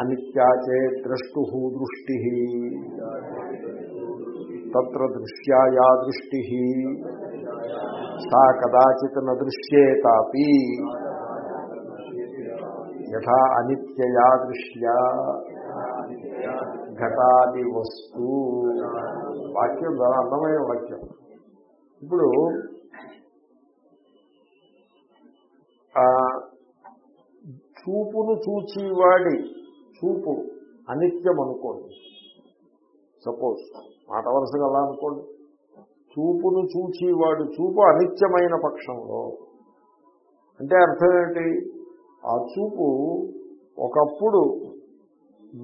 అనిత్యాచే ద్రష్టు దృష్టి. తత్ర దృశ్యాయా దృష్టి. సా కదాచిత్ న యథా అనిత్యయా దృశ్యా ఘటాది వస్తు. వాక్యం చాలా అందమైన వాక్యం. ఇప్పుడు చూపును చూచివాడి చూపు అనిత్యం అనుకోండి సపోజ్ మాట వరుసగా అలా అనుకోండి. చూపును చూచేవాడు చూపు అనిత్యమైన పక్షంలో. అంటే అర్థం ఏంటి? ఆ చూపు ఒకప్పుడు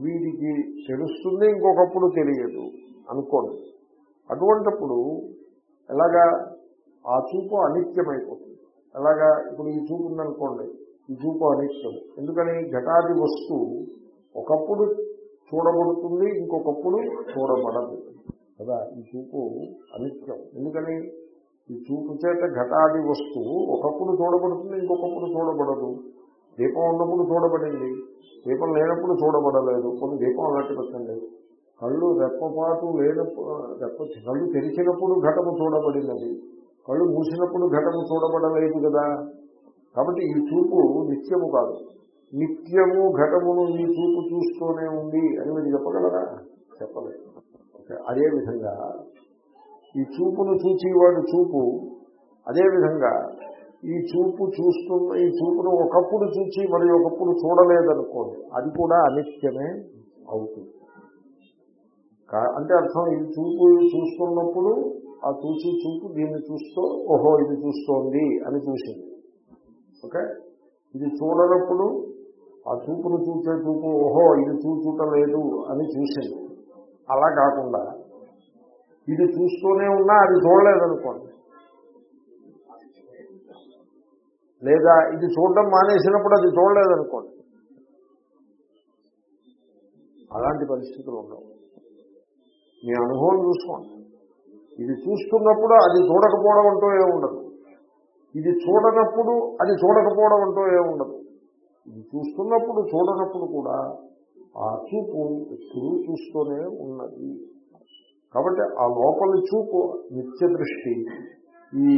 వీడికి తెలుస్తుంది ఇంకొకప్పుడు తెలియదు అనుకోండి. అటువంటప్పుడు ఎలాగా? ఆ చూపు అనిత్యమైపోతుంది. ఎలాగా? ఇప్పుడు ఈ చూపు ఉందనుకోండి. ఈ చూపు అనిత్యం. ఎందుకని? ఘటాది వస్తువు ఒకప్పుడు చూడబడుతుంది ఇంకొకప్పుడు చూడబడదు. కదా ఈ చూపు అనిత్యం. ఎందుకని? ఈ చూపు చేత ఘటాది వస్తువు ఒకప్పుడు చూడబడుతుంది ఇంకొకప్పుడు చూడబడదు. దీపం ఉన్నప్పుడు చూడబడింది దీపం లేనప్పుడు చూడబడలేదు. కొన్ని దీపం అలాంటి పెట్టండి కళ్ళు రెప్పపాటు లేనప్పుడు రెప్ప కళ్ళు తెరిచినప్పుడు ఘటము చూడబడినది. కళ్ళు మూసినప్పుడు ఘటము చూడబడలేదు కదా. కాబట్టి ఈ చూపు నిత్యము కాదు. నిత్యము ఘటమును ఈ చూపు చూస్తూనే ఉంది అని మీరు చెప్పగలరా? చెప్పలేదు. ఓకే అదేవిధంగా ఈ చూపును చూసేవాడు చూపు అదేవిధంగా ఈ చూపు చూస్తున్న ఈ చూపును ఒకప్పుడు చూచి మరి ఒకప్పుడు చూడలేదనుకోండి అది కూడా అనిత్యమే అవుతుంది. కా- అంటే అర్థం ఈ చూపు చూస్తున్నప్పుడు ఆ చూసి చూపు దీన్ని చూస్తూ ఓహో ఇది చూస్తోంది అని చూసింది. ఓకే? ఇది చూడనప్పుడు ఆ చూపును చూసే చూపు ఓహో ఇది చూచుటలేదు అని చూసింది. అలా కాకుండా ఇది చూస్తూనే ఉన్నా అది చూడలేదనుకోండి. లేదా ఇది చూడడం మానేసినప్పుడు అది చూడలేదనుకోండి. అలాంటి పరిస్థితులు ఉండవు. మీ అనుభవం చూసుకోండి. ఇది చూస్తున్నప్పుడు అది చూడకపోవడం అంటూ ఏముండదు. ఇది చూడనప్పుడు అది చూడకపోవడం అంటూ ఏముండదు. ఇది చూస్తున్నప్పుడు చూడనప్పుడు కూడా ఆ చూపు ఎప్పుడూ చూస్తూనే ఉన్నది. కాబట్టి ఆ లోపలి చూపు నిత్య దృష్టి ఈ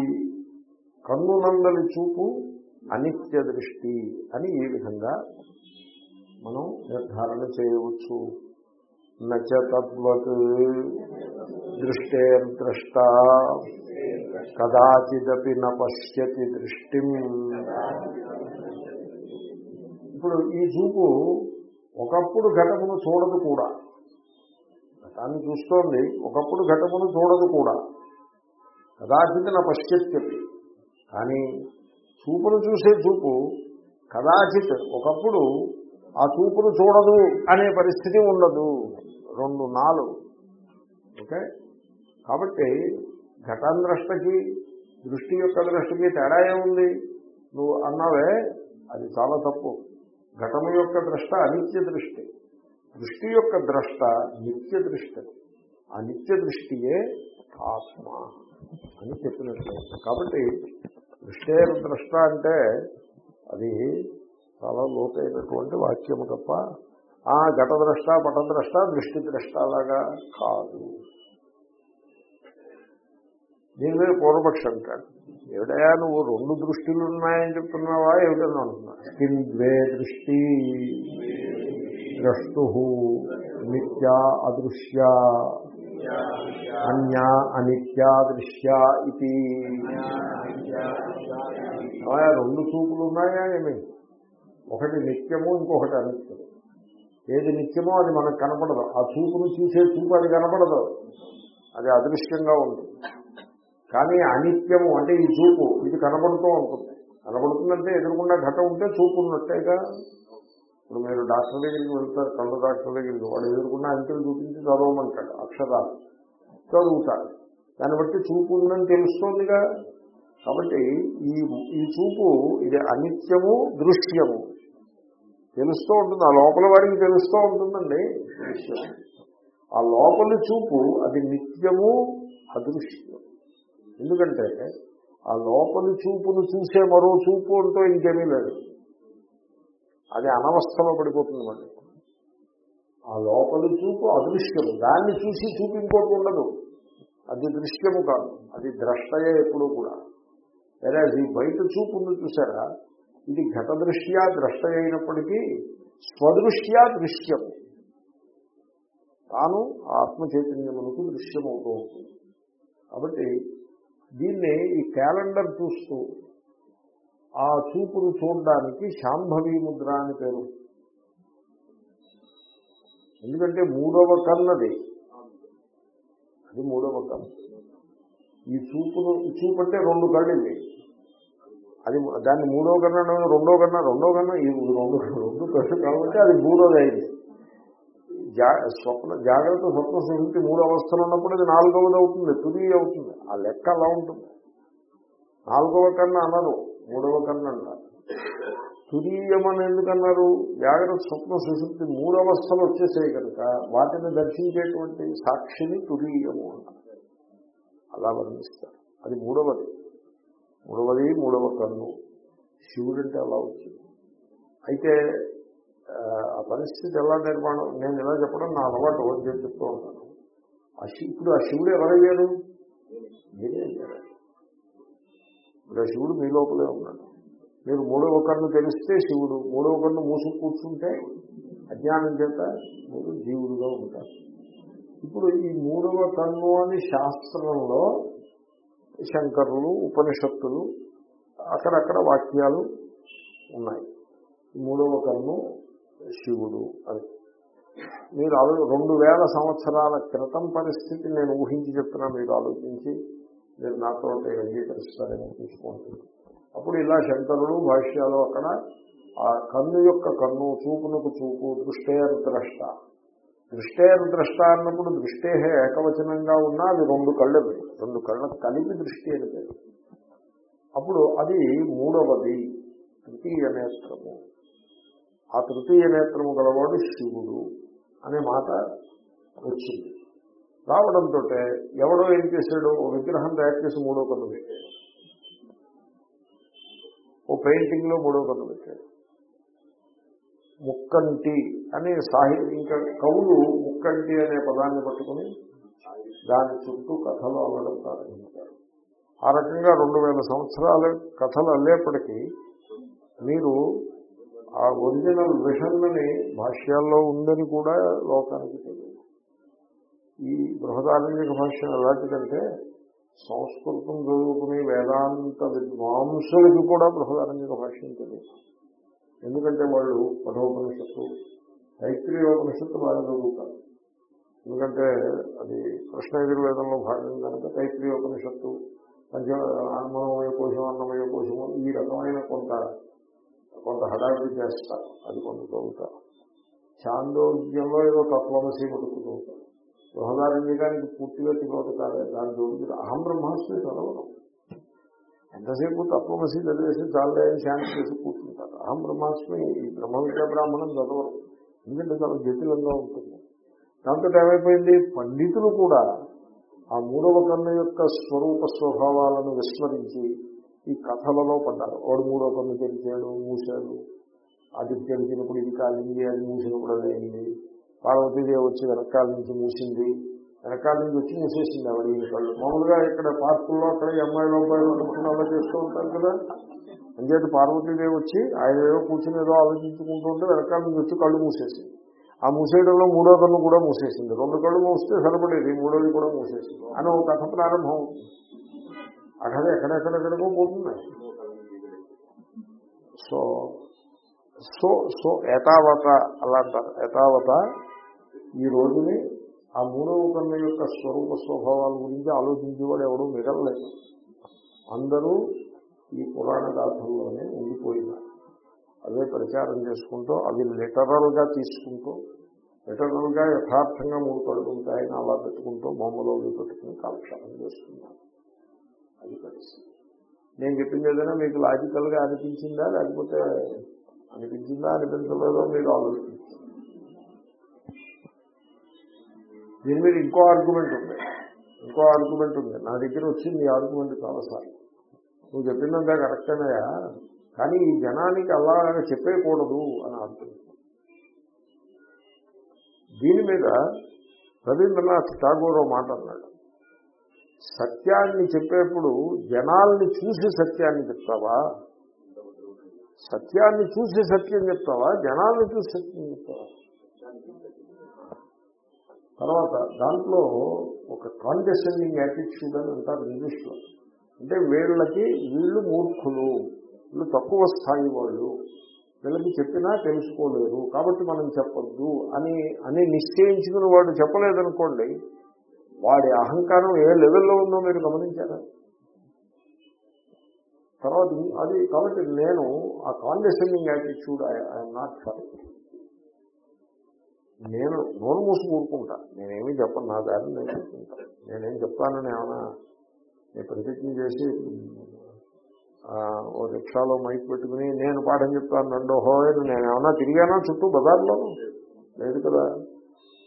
కన్నునందలి చూపు అనిత్య దృష్టి అని ఈ విధంగా మనం నిర్ధారణ చేయవచ్చు. నచ తద్వత్ దృష్టేర్ద్రష్ట కదాచిదపి న పశ్యతి దృష్టిం. ఇప్పుడు ఈ చూపు ఒకప్పుడు ఘటమును చూడదు కూడా. ఘటాన్ని చూస్తోంది ఒకప్పుడు ఘటమును చూడదు కూడా. కదాచిత్ నా పశ్చత్యపి కానీ చూపును చూసే చూపు కదాచిత్ ఒకప్పుడు ఆ చూపును చూడదు అనే పరిస్థితి ఉండదు. రెండు నాలుగు. ఓకే? కాబట్టి ఘటాంద్రష్టకి దృష్టి యొక్క దృష్టికి తేడా ఏముంది? నువ్వు అన్నావే అది చాలా తప్పు. ఘటము యొక్క ద్రష్ట అనిత్య దృష్టి. దృష్టి యొక్క ద్రష్ట నిత్య దృష్టి. ఆ నిత్య దృష్టియే ఆత్మ అని చెప్పినట్టు. కాబట్టి దృష్టే ద్రష్ట అంటే అది చాలా లోతైనటువంటి వాక్యము తప్ప ఆ ఘటద్రష్ట పటద్రష్ట దృష్టి ద్రష్ట లాగా కాదు. దీని మీద పూర్వపక్ష అంటాడు ఏడయా నువ్వు రెండు దృష్టిలు ఉన్నాయని చెప్తున్నావా? ఏమిటని అంటున్నా కిం ద్వే దృష్టి ద్రష్టు నిత్యా అదృశ్య అన్యా అనిత్యా దృశ్య ఇది ఆయా రెండు చూపులు ఉన్నాయా ఏమి? ఒకటి నిత్యము ఇంకొకటి అనిత్యము ఏది నిత్యమో అది మనకు కనపడదు. ఆ చూపును చూసే చూపు అది కనపడదు. అది అదృశ్యంగా ఉంటుంది. కానీ అనిత్యము అంటే ఈ చూపు ఇది కనబడుతూ ఉంటుంది. కనబడుతుందంటే ఎదురుకుండా ఘటం ఉంటే చూపు ఉన్నట్టేగా? ఇప్పుడు మీరు డాక్టర్ దగ్గరికి వెళ్తారు కళ్ళ డాక్టర్ దగ్గరికి వాడు ఎదురుకున్న అంకెలు చూపించి చదవమంటాడు అక్షరాలు చదువుతాడు. దాన్ని బట్టి చూపు ఉందని తెలుస్తోందిగా? కాబట్టి ఈ ఈ చూపు ఇది అనిత్యము దృశ్యము. తెలుస్తూ ఉంటుంది ఆ లోపల వాడికి తెలుస్తూ ఉంటుందండి దృశ్యం ఆ లోపలి చూపు అది నిత్యము అదృశ్యం ఎందుకంటే ఆ లోపలి చూపును చూసే మరో చూపు అంటూ ఇంకేమీ లేదు. అది అనవస్థలో పడిపోతుంది మళ్ళీ. ఆ లోపలి చూపు అదృశ్యము. దాన్ని చూసి చూపు ఉండదు. అది దృశ్యము కాదు. అది ద్రష్టయే ఎప్పుడూ కూడా. లేదా ఈ బయట చూపు ఉంది చూసారా? ఇది ఘట దృష్ట్యా ద్రష్ట అయినప్పటికీ స్వదృష్ట్యా దృశ్యము. తాను ఆత్మ చైతన్యమునకు దృశ్యమవుతూ ఉంటుంది. కాబట్టి దీన్ని ఈ క్యాలెండర్ చూస్తూ ఆ చూపును చూడడానికి శాంభవి ముద్ర అని పేరు. ఎందుకంటే మూడవ కన్నది అది. మూడవ కన్ను ఈ చూపును చూపు అంటే రెండు కళ్ళు ఇవి అది దాన్ని మూడో కన్నా రెండో కన్నా రెండో కన్నా ఈ రెండు రెండు కళ్ళు కాబట్టి అది మూడోది అయింది. స్వప్న జాగ్రత్త స్వప్న సుశుద్ధి మూడు అవస్థలు ఉన్నప్పుడు అది నాలుగవది అవుతుంది తుది అవుతుంది. ఆ లెక్క అలా ఉంటుంది. నాలుగవ కన్నా అన్నారు మూడవ కన్నా అన్నారు తురీయమని ఎందుకన్నారు? జాగ్రత్త స్వప్న సుశుద్ధి మూడు అవస్థలు వచ్చేసాయి కనుక వాటిని దర్శించేటువంటి సాక్షిని తురీయము అన్నారు అలా వర్ణిస్తారు. అది మూడవది. మూడవది మూడవ కన్ను. శివుడంటే అలా వచ్చింది. అయితే ఆ, పరిస్థితి ఎలా నిర్మాణం నేను ఎలా చెప్పడం నా అలవాటు వచ్చి చెప్తూ ఉంటాను. ఇప్పుడు ఆ శివుడు ఎవరయ్యాడు మీరే అయ్యారు. ఇప్పుడు ఆ శివుడు మీ లోపలే ఉన్నాడు. మీరు మూడవ కన్ను తెలిస్తే శివుడు మూడవ కన్ను మూసు కూర్చుంటే అజ్ఞానం చేత మీరు జీవుడుగా ఉంటారు. ఇప్పుడు ఈ మూడవ కన్ను అని శాస్త్రంలో శంకరులు ఉపనిషత్తులు అక్కడక్కడ వాక్యాలు ఉన్నాయి. మూడవ కన్ను శివుడు అని. మీరు ఆలో రెండు వేల సంవత్సరాల క్రితం పరిస్థితి నేను ఊహించి చెప్తున్నా మీరు ఆలోచించి మీరు నాతో అంగీకరిస్తారని తీసుకోండి అప్పుడు ఇలా శంకరుడు భాష్యాలు అక్కడ ఆ కన్ను యొక్క కన్ను చూపునకు చూపు దృష్టేర్ద్రష్ట దృష్టేర్ద్రష్ట అన్నప్పుడు దృష్టే ఏకవచనంగా ఉన్నా అది రెండు కళ్ళవి. రెండు కళ్ళ కలిపి దృష్టి అని అప్పుడు అది మూడవది తృతీయ నేత్రము. ఆ తృతీయ నేత్రము గలవాడు శివుడు అనే మాట వచ్చింది. రావడంతో ఎవడో ఏం చేశాడు ఓ విగ్రహం తయారు చేసి మూడో కన్ను పెట్టాడు. ఓ పెయింటింగ్లో మూడో కన్ను పెట్టాడు. ముక్కంటి అనే సాహిత్య ఇంకా కవులు ముక్కంటి అనే పదాన్ని పట్టుకుని దాని చుట్టూ కథలు అల్లడం ప్రారంభించారు. ఆ రకంగా రెండు వేల సంవత్సరాల కథలు అల్లేప్పటికీ మీరు ఆ ఒరిజినల్ విషన్నని భాష్యాల్లో ఉందని కూడా లోకానికి తెలియదు. ఈ బృహదారణ్యక భాష్యం ఎలాంటిదంటే సంస్కృతం చదువుకునే వేదాంత విద్వాంసులకి కూడా బృహదారణ్యక భాష్యం తెలియదు. ఎందుకంటే వాళ్ళు పఠోపనిషత్తు తైత్రీయోపనిషత్తు బాగా చదువుతారు. ఎందుకంటే అది కృష్ణ యజుర్వేదంలో భాగం కనుక తైత్రీయోపనిషత్తు పంచ అన్నమయ కోశం అన్నమయ కోశము ఈ రకమైన కొంత కొంత హడావిడి చేస్తారు అది కొంత చదువుతారు చాందోగ్యంలో ఏదో తత్వమసి కొడుకు చదువుతారు బృహదారణ్యకానికి పూర్తిగా తిరోధ కాలే దాని జోడికి అహం బ్రహ్మాస్మి చదవడం ఎంతసేపు తత్వమసి చదివేసి చాలే అని శాంతి చేసి కూర్చుంటారు అహం బ్రహ్మాస్మి ఈ బ్రహ్మ విద్యా బ్రాహ్మణం చదవరు. ఎందుకంటే చాలా జటిలంగా ఉంటుంది. దాంతో ఏమైపోయింది? పండితులు కూడా ఆ మూడవ కన్ను యొక్క స్వరూప స్వభావాలను విస్మరించి ఈ కథలలో పడ్డారు. వాడు మూడో కన్ను తెరిచాడు మూసాడు అది తెలిసినప్పుడు ఇది కాలింది అది మూసినప్పుడు అది అయింది పార్వతీదేవి వచ్చి వెనకాల నుంచి మూసింది. వెనకాల నుంచి వచ్చి మూసేసింది ఆవిడ ఈ కళ్ళు మామూలుగా ఇక్కడ పార్కుల్లో అక్కడ ఈ అమ్మాయిలు అబ్బాయిలు కూర్చుని అలా చేస్తూ ఉంటారు కదా. అంచేది పార్వతీదేవి వచ్చి ఆయన ఏదో కూర్చుని ఏదో ఆలోచించుకుంటూ ఉంటే వెనకాల నుంచి వచ్చి కళ్ళు మూసేసింది. ఆ మూసేయడంలో మూడో కన్ను కూడా మూసేసింది. రెండు కళ్ళు మూస్తే సరిపడేది మూడోది కూడా మూసేసింది అని ఒక కథ ప్రారంభం అవుతుంది. ఆ కథ ఎక్కడెక్కడెక్కడికో పోతుంది సో సో సో ఏతావత అలా అంటారు. ఏతావత ఈ రోజుని ఆ మూడవ కన్న యొక్క స్వరూప స్వభావాల గురించి ఆలోచించేవాడు ఎవడూ మిగలలేదు. అందరూ ఈ పురాణ గాథల్లోనే ఉండిపోయినారు. అవే ప్రచారం చేసుకుంటూ అవి లిటరల్గా తీసుకుంటూ లిటరల్గా యథార్థంగా మూడు కళ్ళు అలా పెట్టుకుంటూ బొమ్మలో పెట్టుకుని కాలక్షేపం చేస్తున్నారు. అది పరిస్థితి. నేను చెప్పింది ఏదైనా మీకు లాజికల్గా అనిపించిందా? లేకపోతే అనిపించిందా? అనిపించలేదో? మీరు ఆలోచించారు దీని మీద ఇంకో ఆర్గ్యుమెంట్ ఉంది. ఇంకో ఆర్గ్యుమెంట్ ఉంది. నా దగ్గర వచ్చింది ఈ ఆర్గ్యుమెంట్ చాలాసార్లు నువ్వు చెప్పిందంతా కరెక్టేనయా కానీ ఈ జనానికి అలా చెప్పేయకూడదు అని ఆర్గ్యుమెంట్ దీని మీద రవీంద్రనాథ్ ఠాగూర్ మాట అన్నాడు. సత్యాన్ని చెప్పేప్పుడు జనాల్ని చూసి సత్యాన్ని చెప్తావా? సత్యాన్ని చూసి సత్యం చెప్తావా? జనాల్ని చూసి సత్యం చెప్తావా? తర్వాత దాంట్లో ఒక కాండెసెండింగ్ యాటిట్యూడ్ అని అంటారు ఇంగ్లీష్లో. అంటే వీళ్ళకి వీళ్ళు మూర్ఖులు వీళ్ళు తక్కువ స్థాయి వాళ్ళు వీళ్ళకి చెప్పినా తెలుసుకోలేరు కాబట్టి మనం చెప్పొద్దు అని అని నిశ్చయించుకుని వాడు చెప్పలేదనుకోండి వాడి అహంకారం ఏ లెవెల్లో ఉందో మీరు గమనించారా? తర్వాత అది కాబట్టి నేను ఆ condescending attitude I'm not for నేను నోరు మూసి కూడుకుంటా నేనేమీ చెప్పను నా దారిని నేను చెప్పుకుంటా నేనేం చెప్తానని ఏమైనా నేను ప్రతిజ్ఞ చేసి ఓ రిక్షాలో మైక్ పెట్టుకుని నేను పాఠం చెప్తాను రెండో హోయని నేను ఏమైనా తిరిగానా చుట్టూ బజార్లో? లేదు కదా.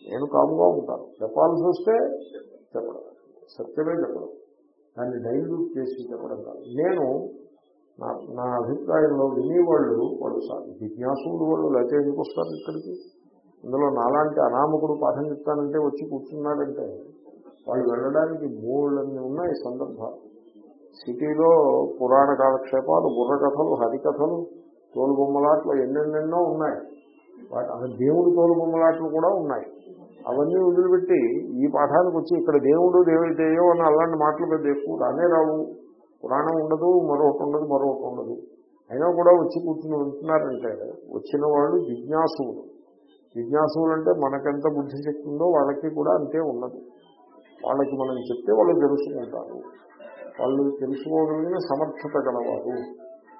నేను కాముగా ఉంటాను. చెప్పాల్సి వస్తే చెప్పడం. సత్యమే చెప్పడం. దాన్ని డైల్యూట్ చేసి చెప్పడం కాదు. నేను నా నా అభిప్రాయంలో వినేవాళ్ళు వాళ్ళు జిజ్ఞాసులు వాళ్ళు లేకపోతే ఎందుకు వస్తారు ఇక్కడికి? ఇందులో నాలాంటి అనామకుడు పాఠం చెప్తానంటే వచ్చి కూర్చున్నాడంటే వాళ్ళు వెళ్ళడానికి మూళ్ళన్ని ఉన్నాయి సందర్భాలు. సిటీలో పురాణ కాలక్షేపాలు బుర్రకథలు హరికథలు తోలుబొమ్మలాట్లు ఎన్నెన్నెన్నో ఉన్నాయి. వాటి దేవుడి తోలుబొమ్మలాట్లు కూడా ఉన్నాయి. అవన్నీ వదిలిపెట్టి ఈ పాఠానికి వచ్చి ఇక్కడ దేవుడు దేవుడితేయో అని అలాంటి మాటలు పెద్ద ఎక్కువ రానే రావు. పురాణం ఉండదు మరొకటి ఉండదు మరొకటి ఉండదు. అయినా కూడా వచ్చి కూర్చుని ఉంటున్నారంటే వచ్చిన వాళ్ళు జిజ్ఞాసువులు. జిజ్ఞాసువులు అంటే మనకెంత బుద్ధిశక్తి ఉందో వాళ్ళకి కూడా అంతే ఉన్నది. వాళ్ళకి మనం చెప్తే వాళ్ళు తెలుసుకుంటారు. వాళ్ళు తెలుసుకోగలిగిన సమర్థత గలవారు.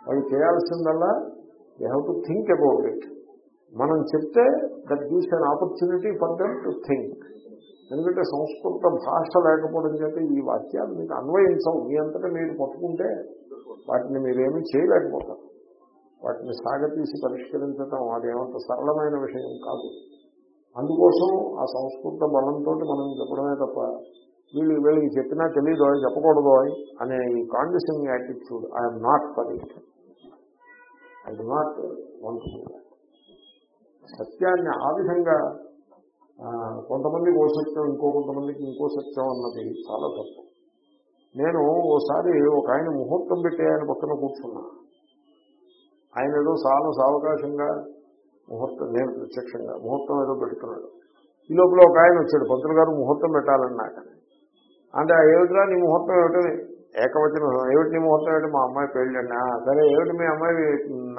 వాళ్ళు చేయాల్సిందల్లా they have to think about it మనం చెప్తే that gives an opportunity for them to think. ఎందుకంటే సంస్కృత భాష లేకపోవడం చేత ఈ వాక్యాలు మీకు అన్వయించవు. మీ అంతటా మీరు పట్టుకుంటే వాటిని మీరేమీ చేయలేకపోతారు. వాటిని సాగతీసి పరిష్కరించడం అదేమంత సరళమైన విషయం కాదు. అందుకోసం ఆ సంస్కృత బలంతో మనం చెప్పడమే తప్ప వీళ్ళు వీళ్ళకి చెప్పినా తెలియదు చెప్పకూడదు అనే ఈ condition attitude I'm not for it I do not want సత్యాన్ని ఆ విధంగా కొంతమందికి ఓ సత్యం ఇంకో కొంతమందికి ఇంకో సత్యం అన్నది చాలా తప్పు. నేను ఓసారి ఒక ఆయన ముహూర్తం పెట్టి ఆయన పక్కన కూర్చున్నా. ఆయన ఏదో చాలా సావకాశంగా ముహూర్తం నేను ప్రత్యక్షంగా ముహూర్తం ఏదో పెడుతున్నాడు. ఈ లోపల ఒక ఆయన వచ్చాడు పంతులు గారు ముహూర్తం పెట్టాలని నాకని అంటే ఆ ఏమిటిరా నీ ముహూర్తం ఏమిటి? ఏకవచనం ఏమిటి నీ ముహూర్తం ఏమిటి? మా అమ్మాయి పెళ్ళండి సరే ఏమిటి మీ అమ్మాయి?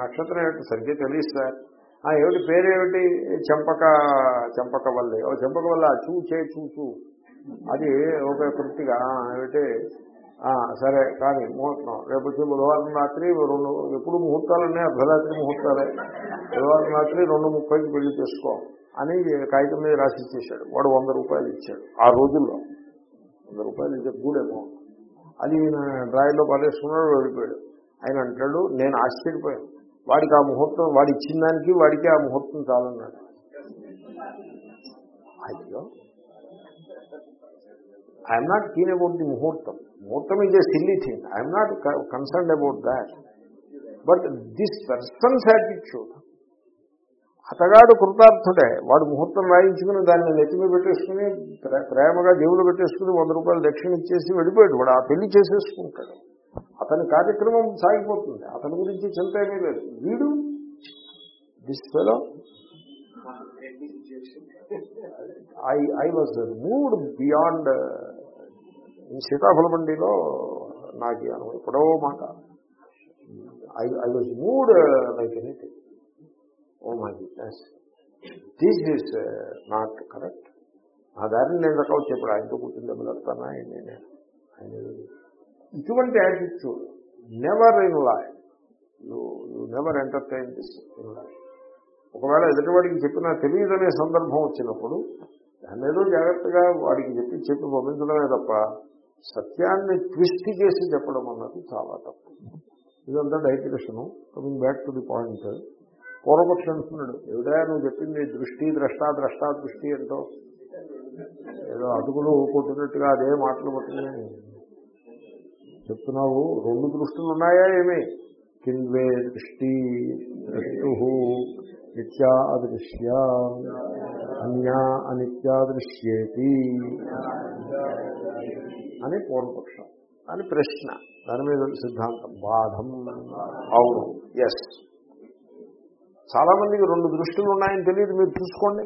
నక్షత్రం ఏమిటి? సరిగ్గా తెలియదు సార్. ఏమిటి? పేరేమిటి? చెంపక చెంపక వల్లే. ఓ చెంపక వల్ల చూచే చూచు అది ఒక కృతిగా ఏమిటి? సరే కానీ ముహూర్తం. రేపు వచ్చి బుధవారం రాత్రి రెండు ఎప్పుడు ముహూర్తాలన్నీ అర్ధరాత్రి ముహూర్తాలే. బుధవారం రాత్రి రెండు ముప్పైకి పెళ్ళి చేసుకో అని కాగితం మీద రాసి ఇచ్చేశాడు. వాడు వంద రూపాయలు ఇచ్చాడు. ఆ రోజుల్లో వంద రూపాయలు ఇచ్చే గుడ్ అమౌంట్ అది ఈయన డ్రాయిలో పడేసుకున్నాడు వెళ్ళిపోయాడు. ఆయన అంటాడు నేను ఆశ్చర్యపోయాను. వాడికి ఆ ముహూర్తం వాడి ఇచ్చిన దానికి వాడికి ఆ ముహూర్తం చాలన్నాడు. అయ్యో. I'm not keen about the muhurtham. Muhurtham is a silly thing I'm not concern about that but this person's attitude అతగాడు కృతార్థుడే. వాడు ముహూర్తం రాయించుకుని దాన్ని నెత్తిమీ పెట్టేసుకుని ప్రేమగా దేవుడు పెట్టేసుకుని వంద రూపాయలు దక్షిణ ఇచ్చేసి వెళ్ళిపోయాడు. వాడు ఆ పెళ్ళి చేసేసుకుంటాడు. అతని కార్యక్రమం సాగిపోతుంది. అతని గురించి చింత ఏమీ లేదు. వీడు this fellow I I was moved beyond సీతాఫల మండిలో నాకు అనుభవం ఎప్పుడో మాట. I I was moved like anything oh my business this is not correct ఆ దారిని నేను రకవచ్చు ఇప్పుడు ఆయనతో కూర్చుని దెబ్బలు పెడతానా నేను ఆయన ఇటువంటి attitude never in life you you never entertain this in life ఒకవేళ ఎదుటివాడికి చెప్పినా తెలియదనే సందర్భం వచ్చినప్పుడు దాన్ని ఏదో జాగ్రత్తగా వాడికి చెప్పి చెప్పి పంపించడమే తప్ప సత్యాన్ని ట్విస్ట్ చేసి చెప్పడం అన్నది చాలా తప్పు. ఇదంతా డైటిషన్ coming back to the point పూర్వపక్షి అంటున్నాడు ఎవడా నువ్వు చెప్పింది దృష్టి ద్రష్టా ద్రష్టా దృష్టి అంటో. ఏదో అటుకులు కొట్టినట్టుగా అదే మాటలు పట్టుకుని చెప్తున్నావు? రెండు దృష్టులు ఉన్నాయా ఏమి? కిన్వే దృష్టి ద్రష్టు నిత్యా అదృశ్య అన్యా అనిత్యాదృశ్యేతి అని పూర్వపక్షం. అని ప్రశ్న దాని మీద సిద్ధాంతం. బాధం. అవును. ఎస్ చాలా మందికి రెండు దృష్టిలు ఉన్నాయని తెలియదు. మీరు చూసుకోండి.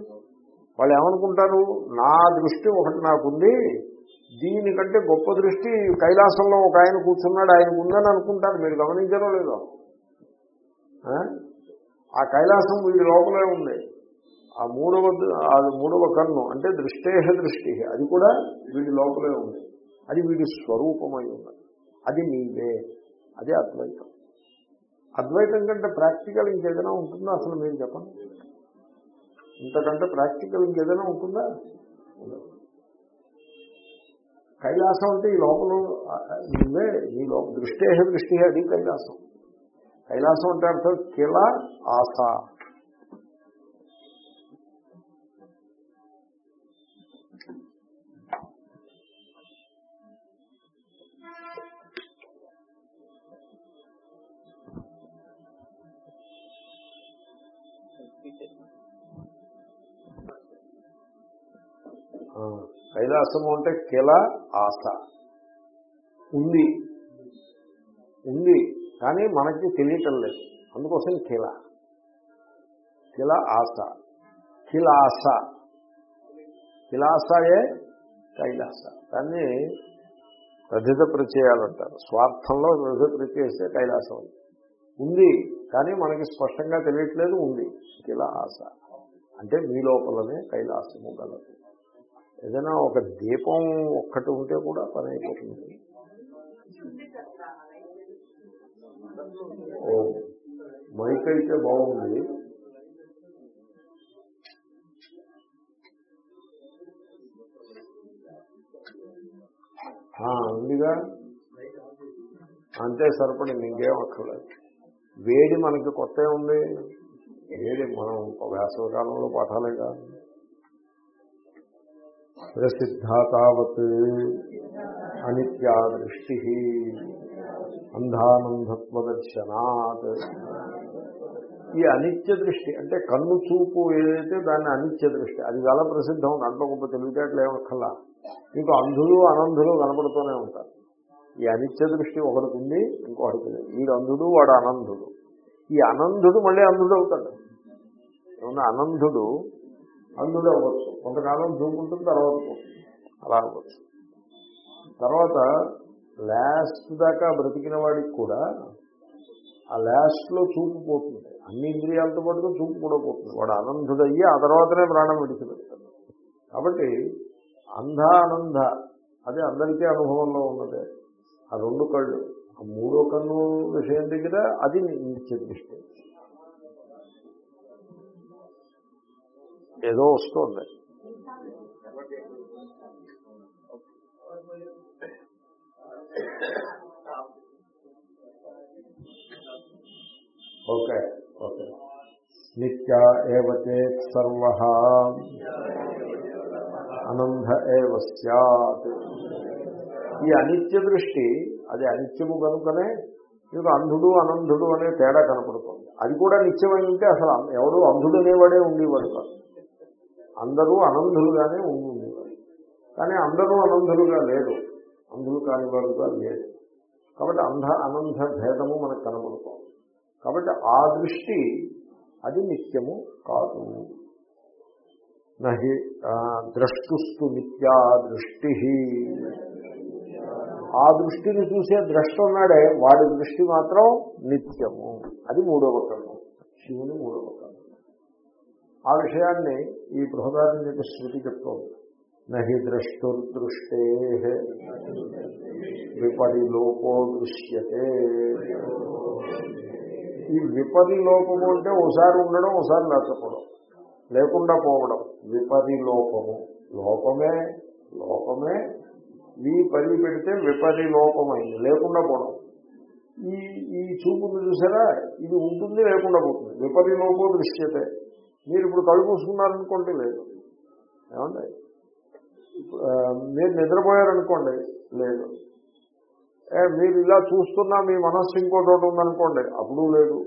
వాళ్ళు ఏమనుకుంటారు? నా దృష్టి ఒకటి నాకుంది. దీనికంటే గొప్ప దృష్టి కైలాసంలో ఒక ఆయన కూర్చున్నాడు ఆయనకు ఉందని అనుకుంటారు. మీరు గమనించారో లేదో? ఆ? కైలాసం వీడి లోపలే ఉంది. ఆ మూడవ ఆ మూడవ కన్ను అంటే దృష్టేహ దృష్టి అది కూడా వీడి లోపలే ఉంది. అది వీడి స్వరూపమై ఉన్నది. అది నీవే అదే అద్వైతం. అద్వైతం కంటే ప్రాక్టికల్ ఇంకేదైనా ఉంటుందా అసలు మీరు చెప్పండి? ఇంతకంటే ప్రాక్టికల్ ఇంకేదైనా ఉంటుందా? ఉండదు. కైలాసం అంటే ఈ లోపల నువ్వే నీ లోపల దృష్టేహ దృష్టి అది కైలాసం. కైలాసం అంటే అర్థం కిల ఆశ. కైలాసము అంటే కిల ఆశ. ఉంది. ఉంది. కానీ మనకి తెలియటం లేదు. అందుకోసం కిల. కిల ఆశ. కిలాస కిలాసయే కైలాస. దాన్ని రథిత ప్రత్యయాలంటారు స్వార్థంలో రథిత ప్రత్యయిస్తే కైలాసం ఉంది. ఉంది. కానీ మనకి స్పష్టంగా తెలియట్లేదు ఉంది. కిల ఆశ. అంటే మీ లోపలనే కైలాసము గలదు. ఏదైనా ఒక దీపం ఒక్కటి ఉంటే కూడా పని అయిపోతుంది. ఓ మైక్ అయితే బాగుంది. ఉందిగా? అంతే సరిపడింది ఇంకేం అక్కర్లేదు. వేడి మనకి కొత్త ఉంది వేడి మనం వేసవకాలంలో పాఠాలే కాదు. తావత్ అనిత్యా దృష్టి అంధానందత్వదర్శనాత్. ఈ అనిత్య దృష్టి అంటే కన్ను చూపు ఏదైతే దాన్ని అనిత్య దృష్టి అది చాలా ప్రసిద్ధం దాంట్లో గొప్ప తెలివితేటలు ఏమక్కల్లా మీకు అంధులు అనంధులు కనపడుతూనే ఉంటారు. ఈ అనిత్య దృష్టి ఒకటికి ఉంది ఇంకొకటికి లేదు వీడు అంధుడు వాడు అనంధుడు. ఈ అనంధుడు మళ్ళీ అంధుడు అవుతాడు ఏమన్నా అనంధుడు అంధుడు అవ్వచ్చు. కొంతకాలం దూకుంటుంది తర్వాత పోతుంది. అలా అవ్వచ్చు. తర్వాత లాస్ట్ దాకా బ్రతికిన వాడికి కూడా ఆ లాస్ట్లో చూపు పోతుంది. అన్ని ఇంద్రియాలతో పాటుగా చూపు కూడా పోతుంది. వాడు అనంధుడయ్యి ఆ తర్వాతనే ప్రాణం విడిచిపెడతాడు. కాబట్టి అంధ అనంధ అది అందరికీ అనుభవంలో ఉన్నదే. ఆ రెండు కళ్ళు ఆ మూడో కన్ను విషయం దగ్గర అది నిత్య దృష్టి ఏదో వస్తుంది. Okay okay. నిత్య ఏవతే సర్వ. అనంధ ఏవ సత్ ఈ అనిత్య దృష్టి అది అనిత్యము కనుకనే మీకు అంధుడు అనంధుడు అనే తేడా కనపడుతుంది. అది కూడా నిత్యమై ఉంటే అసలు ఎవడు అంధుడు అనేవాడే ఉండేవాడు కాదు. అందరూ అనంధులుగానే ఉండేవారు కానీ అందరూ అనంధులుగా లేరు. అంధులు కాని వారుగా లేరు. కాబట్టి అంధ అనంధ భేదము మనకు కనపడుతుంది. కాబట్టి ఆ దృష్టి అది నిత్యము కాదు. నహి ద్రష్టుస్తు నిత్యా దృష్టి. ఆ దృష్టిని చూసే ద్రష్ట ఉన్నాడే వాడి దృష్టి మాత్రం నిత్యము. అది మూడవ కర్మం. శివుని మూడవ ఆ విషయాన్ని ఈ బృహదారణ్యక శృతి చెప్తోంది. నహి ద్రష్టుర్దృష్టే విపరిలోపో దృశ్యతే. ఈ విపరిలోపము అంటే ఒకసారి ఉండడం ఒకసారి లేకపోవడం. లేకుండా పోవడం. విపరిలోపము. లోపమే లోపమే. వీ పరి పెడితే విపరిలోపమైంది లేకుండా పోవడం. ఈ ఈ చూపును చూసారా? ఇది ఉంటుంది లేకుండా పోతుంది. విపరిలోపో దృశ్యతే. మీరు ఇప్పుడు కళ్ళు మూసుకున్నారనుకోండి లేదు. ఏమండి? మీరు నిద్రపోయారనుకోండి లేదు. ఏ, మీరు ఇలా చూస్తున్నా మీ మనస్సు ఇంకో చోట ఉందనుకోండి అప్పుడు లేదు.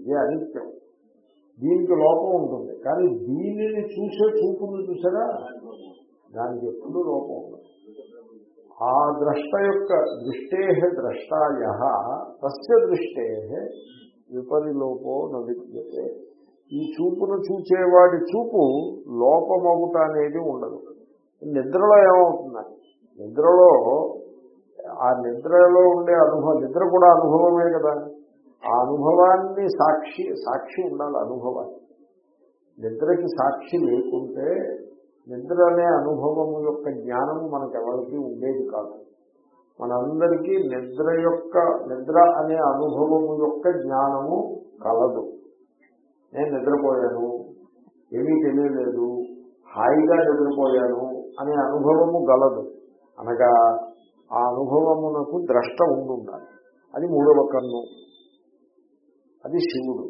ఇదే అనిత్యం. దీనికి లోపం ఉంటుంది. కానీ దీనిని చూసే చూపుని చూసారా? దానికి ఎప్పుడు లోపం ఉండదు. ఆ ద్రష్ట యొక్క దృష్టే ద్రష్టాయ తస్య దృష్టే విపరిలోపో నవిద్యతే ఈ చూపును చూచేవాడి చూపు లోపమవుట అనేది ఉండదు. నిద్రలో ఏమవుతుందని నిద్రలో ఆ నిద్రలో ఉండే అనుభవం నిద్ర కూడా అనుభవమే కదా. ఆ అనుభవాన్ని సాక్షి సాక్షి ఉండాలి అనుభవాన్ని. నిద్రకి సాక్షి లేకుంటే నిద్ర అనే అనుభవము యొక్క జ్ఞానం మనకు ఎవరికి ఉండేది కాదు. మనందరికీ నిద్ర యొక్క నిద్ర అనే అనుభవము యొక్క జ్ఞానము కలదు. నేను నిద్రపోయాను ఏమీ తెలియలేదు హాయిగా నిద్రపోయాను అనే అనుభవము గలదు. అనగా ఆ అనుభవమునకు ద్రష్ట ఉండుండాలి. అది మూడవ కన్ను. అది శివుడు.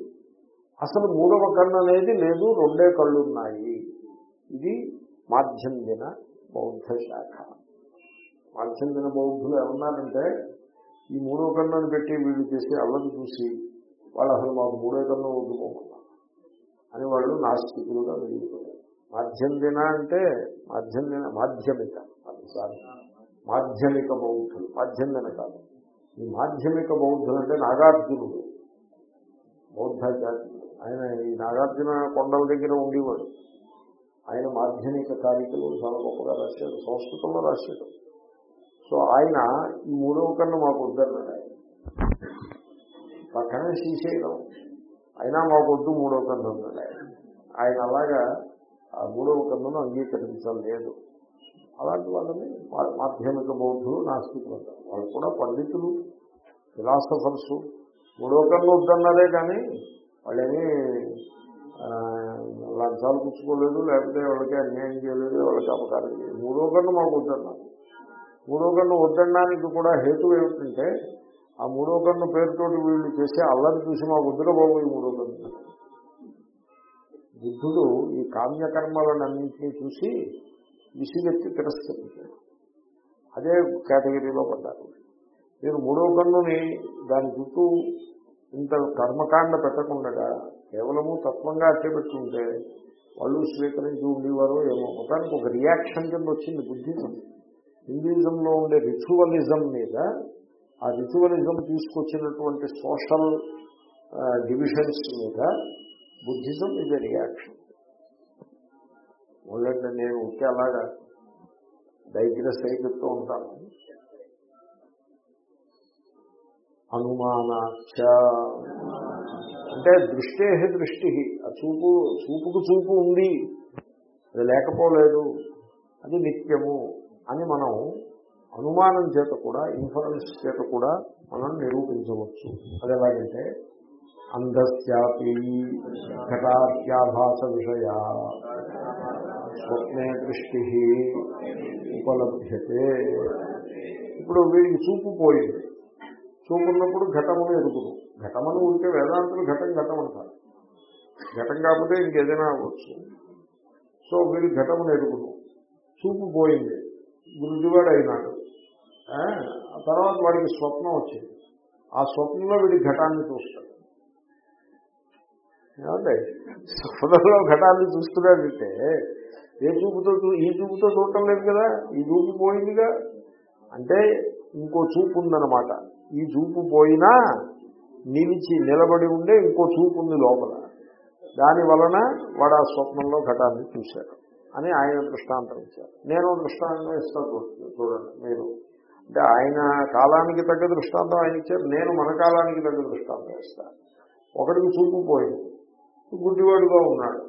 అసలు మూడవ కన్ను అనేది లేదు రెండే కళ్ళు ఉన్నాయి ఇది మాధ్యందిన బౌద్ధ శాఖ. మాధ్యందిన బౌద్ధులు ఏమన్నారంటే ఈ మూడవ కన్నును పెట్టి వీళ్ళు చేసి అల్లరి చూసి వాళ్ళు అసలు మాకు మూడో కన్ను వద్దుకోమన్నారు అని వాళ్ళు నాస్తికులుగా వెళ్ళిపోయారు మాధ్యందిన అంటే మాధ్యందిన మాధ్యమిక. మాధ్యమిక బౌద్ధులు. మాధ్యందిన కాదు. ఈ మాధ్యమిక బౌద్ధులు అంటే నాగార్జునుడు బౌద్ధాచార్యుడు ఆయన ఈ నాగార్జున కొండల దగ్గర ఉండేవాడు. ఆయన మాధ్యమిక కారికలు చాలా గొప్పగా రాశాడు. సంస్కృతంలో రాశాడు. సో ఆయన ఈ మూడవ కన్నా మాకు వద్దన్నాడు ఆయన. పక్కనే శ్రీశైలం అయినా మాకొద్దు మూడవ కన్ను ఆయన అలాగా ఆ మూడవ కన్నును అంగీకరించలేదు. అలాంటి వాళ్ళని మాధ్యమిక బౌద్ధులు నాస్తికులు వాళ్ళు కూడా పండితులు ఫిలాసఫర్స్. మూడో కన్ను వద్దన్నారే కానీ వాళ్ళేమీ లంచాలు పుచ్చుకోలేదు లేకపోతే వాళ్ళకి అన్యాయం చేయలేదు వాళ్ళకి అపకారం చేయలేదు. మూడో కన్ను మాకు వద్దన్నారు. మూడో కన్ను వద్దడానికి కూడా హేతు ఏమిటంటే ఆ మూడో కన్ను పేరుతోటి వీళ్ళు చేసే అల్లరి చూసి మా బుద్ధుల బాబు ఈ మూడో కన్ను. బుద్ధుడు ఈ కామ్యకర్మలన్నింటినీ చూసి విసిగెత్తి తిరస్కరించాడు. అదే కేటగిరీలో పడ్డారు. మీరు మూడో కన్నుని దాని చుట్టూ ఇంత కర్మకాండ పెట్టకుండా కేవలము తత్వంగా అట్టే పెట్టుకుంటే వాళ్ళు స్వీకరించి ఉండేవారు ఏమో. మొత్తానికి ఒక రియాక్షన్ కింద వచ్చింది బుద్ధిజం. హిందూయిజంలో ఉండే రిచువలిజం మీద ఆ రిచువలిజం తీసుకొచ్చినటువంటి సోషల్ డివిజన్స్ మీద బుద్ధిజం ఇస్ ఎ రియాక్షన్ వాళ్ళంటే నేను ఉంటే అలాగా డైగ్రెస్ అయి చెప్తూ ఉంటాను. అనుమానాచ అంటే దృష్టే దృష్టి ఆ చూపు చూపుకు చూపు ఉంది అది లేకపోలేదు అది నిత్యము అని మనం అనుమానం చేత కూడా ఇన్ఫరెన్స్ చేత కూడా మనం నిరూపించవచ్చు. అది ఎలాగంటే అంధస్యాపి ఘటాఖ్యాభాస విషయ స్వప్నే దృష్టి ఉపలభ్యతే. ఇప్పుడు వీడికి చూపు పోయింది. చూపున్నప్పుడు ఘటమును ఎరుగును ఘటమని ఉంటే వేదాంతులు ఘటం ఘటం అంటారు ఘటం కాకపోతే ఇంకేదైనా అవ్వచ్చు. సో వీడి ఘటమును ఎరుగును చూపు పోయింది. గురుజువాడు అయినాడు. తర్వాత వాడికి స్వప్నం వచ్చింది. ఆ స్వప్నంలో వీడి ఘటాన్ని చూస్తాడు. ఏమంటే స్వప్నంలో ఘటాన్ని చూస్తున్నాడంటే ఏ చూపుతో ఈ చూపుతో చూడటం లేదు కదా? ఈ చూపు పోయిందిగా? అంటే ఇంకో చూపు ఉందన్నమాట. ఈ చూపు పోయినా నిలిచి నిలబడి ఉండే ఇంకో చూపు ఉంది లోపల. దాని వలన వాడు ఆ స్వప్నంలో ఘటాన్ని చూశాడు అని ఆయన దృష్టాంతం ఇచ్చారు నేను దృష్టాంతం ఇస్తాను చూడండి మీరు. అంటే ఆయన కాలానికి తగ్గ దృష్టాంతం ఆయన ఇచ్చారు. నేను మన కాలానికి తగ్గ దృష్టాంతం ఇస్తాను. ఒకటికి చూపు పోయింది. గుడ్డివాడుగా ఉన్నాడు.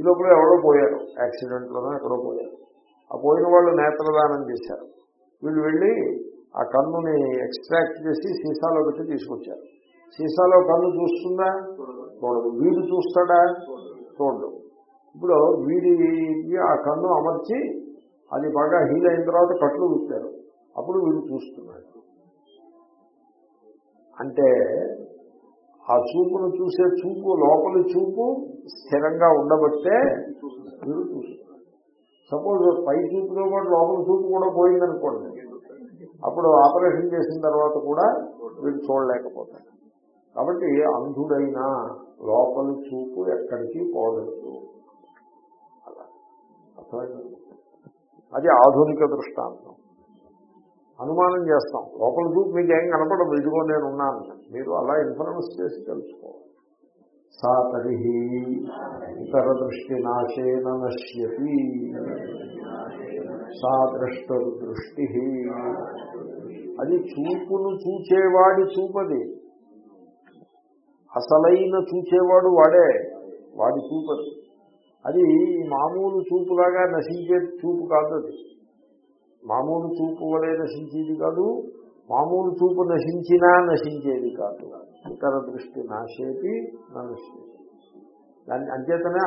ఈ లోపల ఎవరో పోయారు. యాక్సిడెంట్లోనో ఎక్కడో పోయారు. ఆ పోయిన వాళ్ళు నేత్రదానం చేశారు. వీళ్ళు వెళ్ళి ఆ కన్నుని ఎక్స్ట్రాక్ట్ చేసి సీసాలో పెట్టి తీసుకొచ్చారు. సీసాలో కన్ను చూస్తుందా? చూడదు. వీడు చూస్తాడా? చూడదు ఇప్పుడు వీడి ఆ కన్ను అమర్చి అది బాగా హీల్ అయిన తర్వాత కట్లు విప్పారు. అప్పుడు వీడు చూస్తున్నాడు. అంటే ఆ చూపును చూసే చూపు లోపలి చూపు స్థిరంగా ఉండబట్టే వీడు చూస్తున్నాడు. సపోజ్ పై చూపుతో పాటు లోపల చూపు కూడా పోయిందనుకోండి అప్పుడు ఆపరేషన్ చేసిన తర్వాత కూడా వీడు చూడలేకపోతాడు. కాబట్టి అంధుడైన లోపలి చూపు ఎక్కడికి పోలేదు. అలా. అర్థమైంది? అది ఆధునిక దృష్టాంతం. అనుమానం చేస్తాం. లోపల చూపు మీకు ఏం కనపడదు ఇదిగో నేను ఉన్నాను. మీరు అలా ఇన్ఫర్మెన్స్ చేసి తెలుసుకోవాలి. సా తరిహి ఇతర దృష్టి నాశేన నశ్యతి. సా దృష్ట దృష్టి అది చూపును చూచేవాడి చూపది. అసలైన చూచేవాడు వాడే వాడి చూపది. అది మామూలు చూపులాగా నశించే చూపు కాదు అది. మామూలు చూపు వలె నశించేది కాదు మామూలు చూపు నశించినా నశించేది కాదు. ఇతర దృష్టి నాశేపి నశించేది దాన్ని అంచేతనే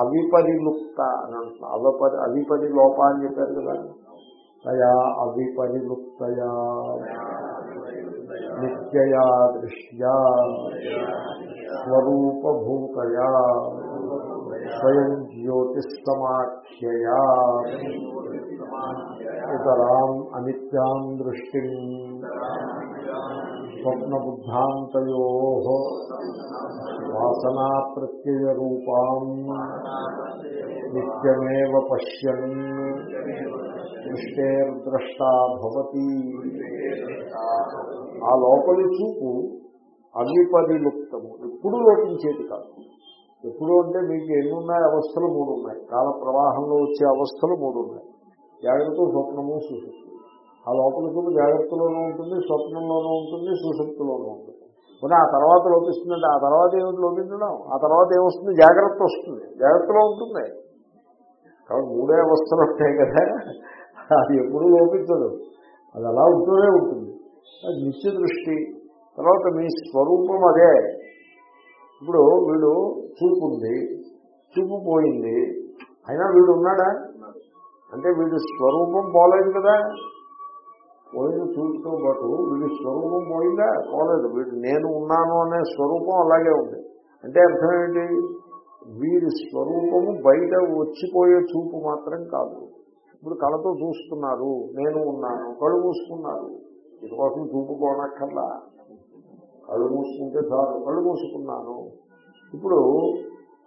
అవిపరిలుప్త అని అంటున్నారు అవపరి అవిపరి లోప అని చెప్పారు కదా. తయా అవిపరిలుప్తయా నిత్యయా దృష్ట్యా స్వరూపభూతయా స్వయం జ్యోతిస్తమాఖ్యయా ఇతరాం అనిత్యాం దృష్టి స్వప్నబుద్ధాంతయో వాసనా ప్రత్యయ రూపాం నిత్యమేవ పశ్యన్ దృష్టేర్ద్రష్టా భవతి. ఆ లోపలి చూపు అవిపరిలుప్తము ఎప్పుడు లోపించేది కాదు. ఎప్పుడు అంటే మీకు ఎన్నున్నాయి అవస్థలు మూడు ఉన్నాయి. కాల ప్రవాహంలో వచ్చే అవస్థలు మూడు ఉన్నాయి. జాగ్రత్త స్వప్నము సుశక్తి ఆ లోపల చూపు జాగ్రత్తలోనూ ఉంటుంది స్వప్నంలోనూ ఉంటుంది సుశక్తిలోనూ ఉంటుంది. మరి ఆ తర్వాత లోపిస్తుందంటే ఆ తర్వాత ఏమిటి లోపించడం? ఆ తర్వాత ఏమొస్తుంది? జాగ్రత్త వస్తుంది. జాగ్రత్తలో ఉంటుంది. కాబట్టి మూడే అవస్థలు ఉంటాయి కదా. అది ఎప్పుడు లోపించదు. అది అలా ఉంటూనే ఉంటుంది. అది నిత్య దృష్టి తర్వాత మీ స్వరూపం అదే. ఇప్పుడు వీడు చూపు ఉంది చూపు పోయింది. అయినా వీడు ఉన్నాడా? అంటే వీడి స్వరూపం పోలేదు కదా. పోయిన చూపుతో పాటు వీడి స్వరూపం పోయిందా? పోలేదు. వీడు నేను ఉన్నాను అనే స్వరూపం అలాగే ఉంది. అంటే అర్థం ఏంటి? వీడి స్వరూపము బయట వచ్చిపోయే చూపు మాత్రం కాదు. ఇప్పుడు కళతో చూస్తున్నారు. నేను ఉన్నాను. కళ్ళు మూసుకున్నారు. ఇటుకోసం చూపు పోనక్కర్లా. కళ్ళు మూసుకుంటే చాలు. కళ్ళు మూసుకున్నాను. ఇప్పుడు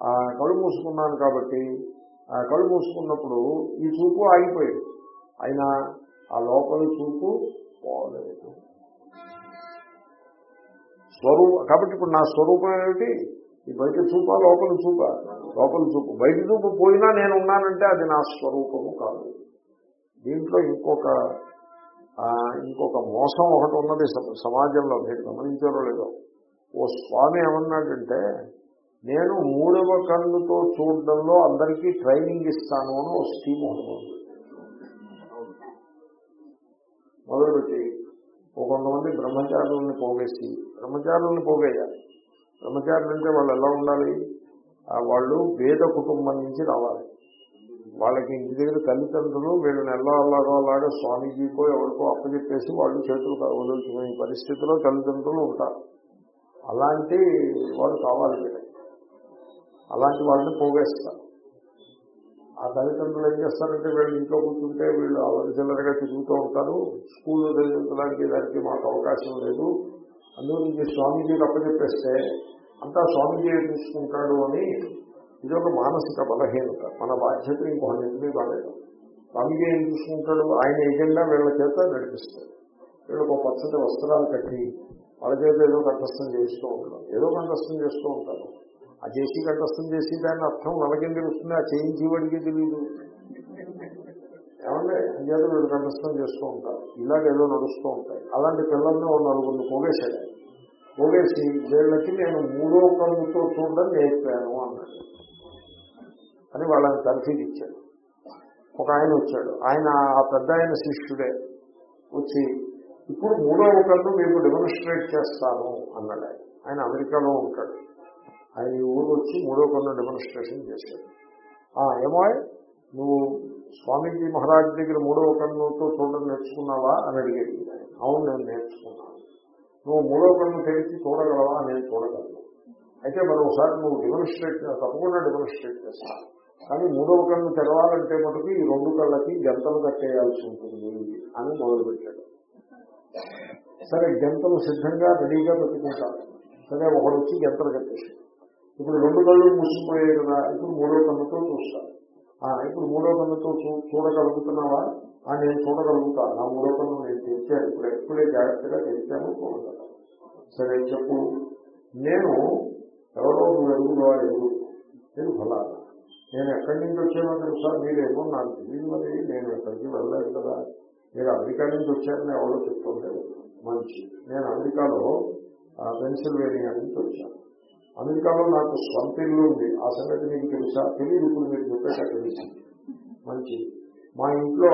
ఆ కళ్ళు మూసుకున్నాను కాబట్టి కళ్ళు మూసుకున్నప్పుడు ఈ చూపు ఆగిపోయింది. అయినా ఆ లోపలి చూపు పోలేదు స్వరూప కాబట్టి ఇప్పుడు నా స్వరూపం ఏమిటి? ఈ బయట చూప లోపల చూప? లోపల చూపు. బయట చూపు పోయినా నేను ఉన్నానంటే అది నా స్వరూపము కాదు. దీంట్లో ఇంకొక ఇంకొక మోసం ఒకటి ఉన్నది సమాజంలో మీరు గమనించారో లేదో. ఓ స్వామి ఏమన్నాడంటే నేను మూడవ కన్నుతో చూడడంలో అందరికీ ట్రైనింగ్ ఇస్తాను అని ఒక స్కీమ్ ఒకటి మొదలుపెట్టి ఒక కొంతమంది బ్రహ్మచారులను పోగేసి బ్రహ్మచారులను పోగేయాలి బ్రహ్మచారులు అంటే వాళ్ళు ఎలా ఉండాలి? వాళ్ళు వేద కుటుంబం నుంచి రావాలి. వాళ్ళకి ఇంటి దగ్గర తల్లిదండ్రులు వీళ్ళని ఎలా అలాగో అలాగా స్వామీజీకో ఎవరికో అప్పచెప్పేసి వాళ్ళు చేతులు వదులుకునే పరిస్థితిలో తల్లిదండ్రులు ఉంటారు. అలాంటి వాళ్ళు కావాలి వీళ్ళకి. అలాంటి వాళ్ళని పోగేస్తారు. ఆ తల్లిదండ్రులు ఏం చేస్తారంటే వీళ్ళు ఇంట్లో కూర్చుంటే వీళ్ళు అలరిచిల్లరగా తిరుగుతూ ఉంటారు. స్కూల్లో చదివించడానికి దానికి మాకు అవకాశం లేదు. అందుగురించి స్వామీజీకి అప్పచెప్పేస్తే అంతా స్వామీజీ తీసుకుంటాడు అని ఇది ఒక మానసిక బలహీనత. మన బాధ్యత ఇంకొకటి బాలేదు స్వామీజీ ఏం చూసుకుంటాడు ఆయన ఏజెండా వీళ్ళ చేత నడిపిస్తాడు. వీళ్ళకు ఒక పచ్చటి వస్త్రాలు కట్టి వాళ్ళ చేత ఏదో కంఠస్థం చేస్తూ ఉంటారు. ఏదో కంఠస్థం చేస్తూ ఉంటారు. ఆ చేసి కంఠస్థం చేసి దాన్ని అర్థం వాళ్ళకేం తెలుస్తుంది ఆ చేయించి వాడికి తెలియదు ఏమంటే అంచేత వీళ్ళు కంఠస్థం చేస్తూ ఉంటారు. ఇలాగేదో నడుస్తూ ఉంటాయి. అలాంటి పిల్లల్ని ఓ నలుగురిని పోగేశాడు. పోగేసి వీళ్ళకి నేను మూడో కన్నుతో చూడడం నేర్పాను అన్నాడు. అని వాళ్ళని తరఫీ ఇచ్చాడు ఒక ఆయన వచ్చాడు. ఆయన ఆ పెద్ద ఆయన శిష్యుడే వచ్చి ఇప్పుడు మూడో కన్ను మీకు డెమోన్స్ట్రేట్ చేస్తాను అన్నాడు ఆయన అమెరికాలో ఉంటాడు. ఆయన ఈ ఊరు వచ్చి మూడో కొన్న డెమోన్స్ట్రేషన్ చేశాడు. "ఆ, ఏమో నువ్వు స్వామీజీ మహారాజ్ దగ్గర మూడవ కన్నుతో చూడడం నేర్చుకున్నావా అని అడిగేది అవును నేను నేర్చుకున్నాను. నువ్వు మూడో కన్ను తెరిచి చూడగలవా నేను చూడగలను. అయితే మరి ఒకసారి నువ్వు డెమోన్స్ట్రేట్ తప్పకుండా డెమోన్స్ట్రేట్ చేస్తాను. కానీ మూడవ కన్ను తెరవాలంటే మటుకు ఈ రెండు కళ్ళకి గంటలు కట్టేయాల్సి ఉంటుంది అని మొదలుపెట్టాడు. సరే గంటలు సిద్ధంగా రెడీగా పెట్టుకుంటారు. సరే ఒకడు వచ్చి గంటలు కట్టేసాడు ఇప్పుడు రెండు కళ్ళు మూసిపోయాయి కదా ఇప్పుడు మూడో కన్నుతో చూస్తాను. ఇప్పుడు మూడో కన్నుతో చూ- చూడగలుగుతున్నావా? ఆ, నేను చూడగలుగుతాను. నా మూడో కన్ను నేను తెచ్చాను ఇప్పుడు ఎప్పుడే జాగ్రత్తగా తెచ్చాను చూడగలను. సరే చెప్పు. నేను ఎవరో నువ్వు ఎరుగులో ఎరుగు నేను ఫలానా? నేను ఎక్కడి నుంచి వచ్చానో తెలుసా? మీరేమో నాకు తెలియదు మరి. నేను ఎక్కడికి వెళ్ళలేదు కదా. మీరు అమెరికా నుంచి వచ్చారని ఎవరో చెప్తుంటే మంచి నేను అమెరికాలో ఆ, పెన్సిల్వేనియా నుంచి వచ్చాను. అమెరికాలో నాకు స్వంత ఇల్లు ఉంది. ఆ సంగతి మీకు తెలుసా? తెలియదు ఇప్పుడు మీరు చెప్పేసా తెలుసు. మంచి మా ఇంట్లో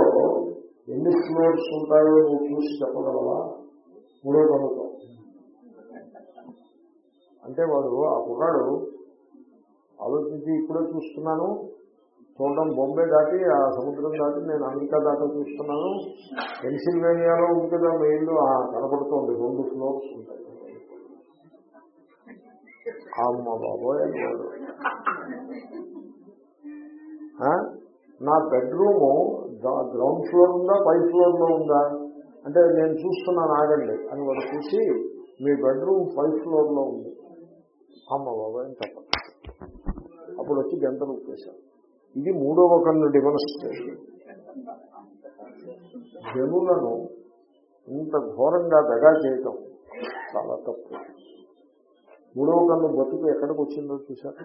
ఎన్ని ఫ్లోర్స్ ఉంటాయో నువ్వు చూసి చెప్పగలవా? మూడో కనుక అంటే వాడు ఆ కుర్రాడు ఆలోచించి ఇప్పుడే చూస్తున్నాను. చూడడం బొంబే దాటి ఆ సముద్రం దాటి నేను అమెరికా దాకా చూస్తున్నాను. పెన్సిల్వేనియాలో ఉంది కదా మెయిల్ కనపడుతోంది. రెండు ఫ్లోర్స్ ఉంటాయి. అమ్మ బాబోయ్ నా బెడ్రూము గ్రౌండ్ ఫ్లోర్ ఉందా పై ఫ్లోర్లో ఉందా? అంటే నేను చూస్తున్నాను ఆగండి అని వాడు చూసి మీ బెడ్రూమ్ ఫైవ్ ఫ్లోర్లో ఉంది. అమ్మ బాబోయ్ అని చెప్పండి. అప్పుడు వచ్చి గంటలు ఉప్పేశారు ఇది మూడవ కన్ను డెమోన్స్ట్రేషన్ జనులను ఇంత ఘోరంగా దగా చేయటం చాలా తప్పు. మూడవ కన్ను బతుకు ఎక్కడికి వచ్చిందో చూశారు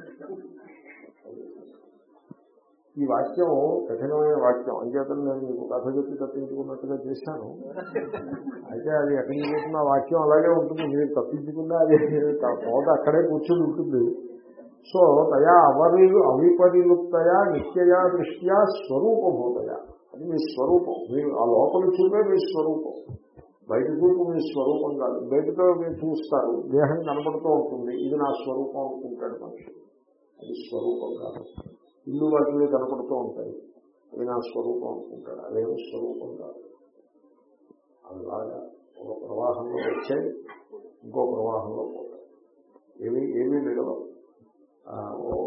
ఈ వాక్యం కఠినమైన వాక్యం. అంచేతను నేను మీకు కథ చెప్పి తప్పించుకున్నట్టుగా చేశాను. అయితే అది ఎక్కడి నుంచి వాక్యం అలాగే ఉంటుంది. మీరు తప్పించుకున్నా అది పోత అక్కడే కూర్చొని ఉంటుంది. సో తయా అవరి అవిపరిలుప్తయా నిత్యయా దృష్ట్యా స్వరూపభూతయా. అది మీ స్వరూపం. మీరు ఆ లోపల చూపే మీ స్వరూపం. బయట చూపు మీ స్వరూపం కాదు. బయటతో మీరు చూస్తారు. దేహం కనబడుతూ ఉంటుంది. ఇది నా స్వరూపం అనుకుంటాడు మనిషి. అది స్వరూపం కాదు. ఇల్లు వాటిని కనపడుతూ ఉంటాయి. అది నా స్వరూపం అనుకుంటాడు. అదేమో స్వరూపం కాదు. అలాగా ఒక ప్రవాహంలో వచ్చాయి ఇంకో ప్రవాహంలో పోతాయి ఏవి ఏమీ మిగలవు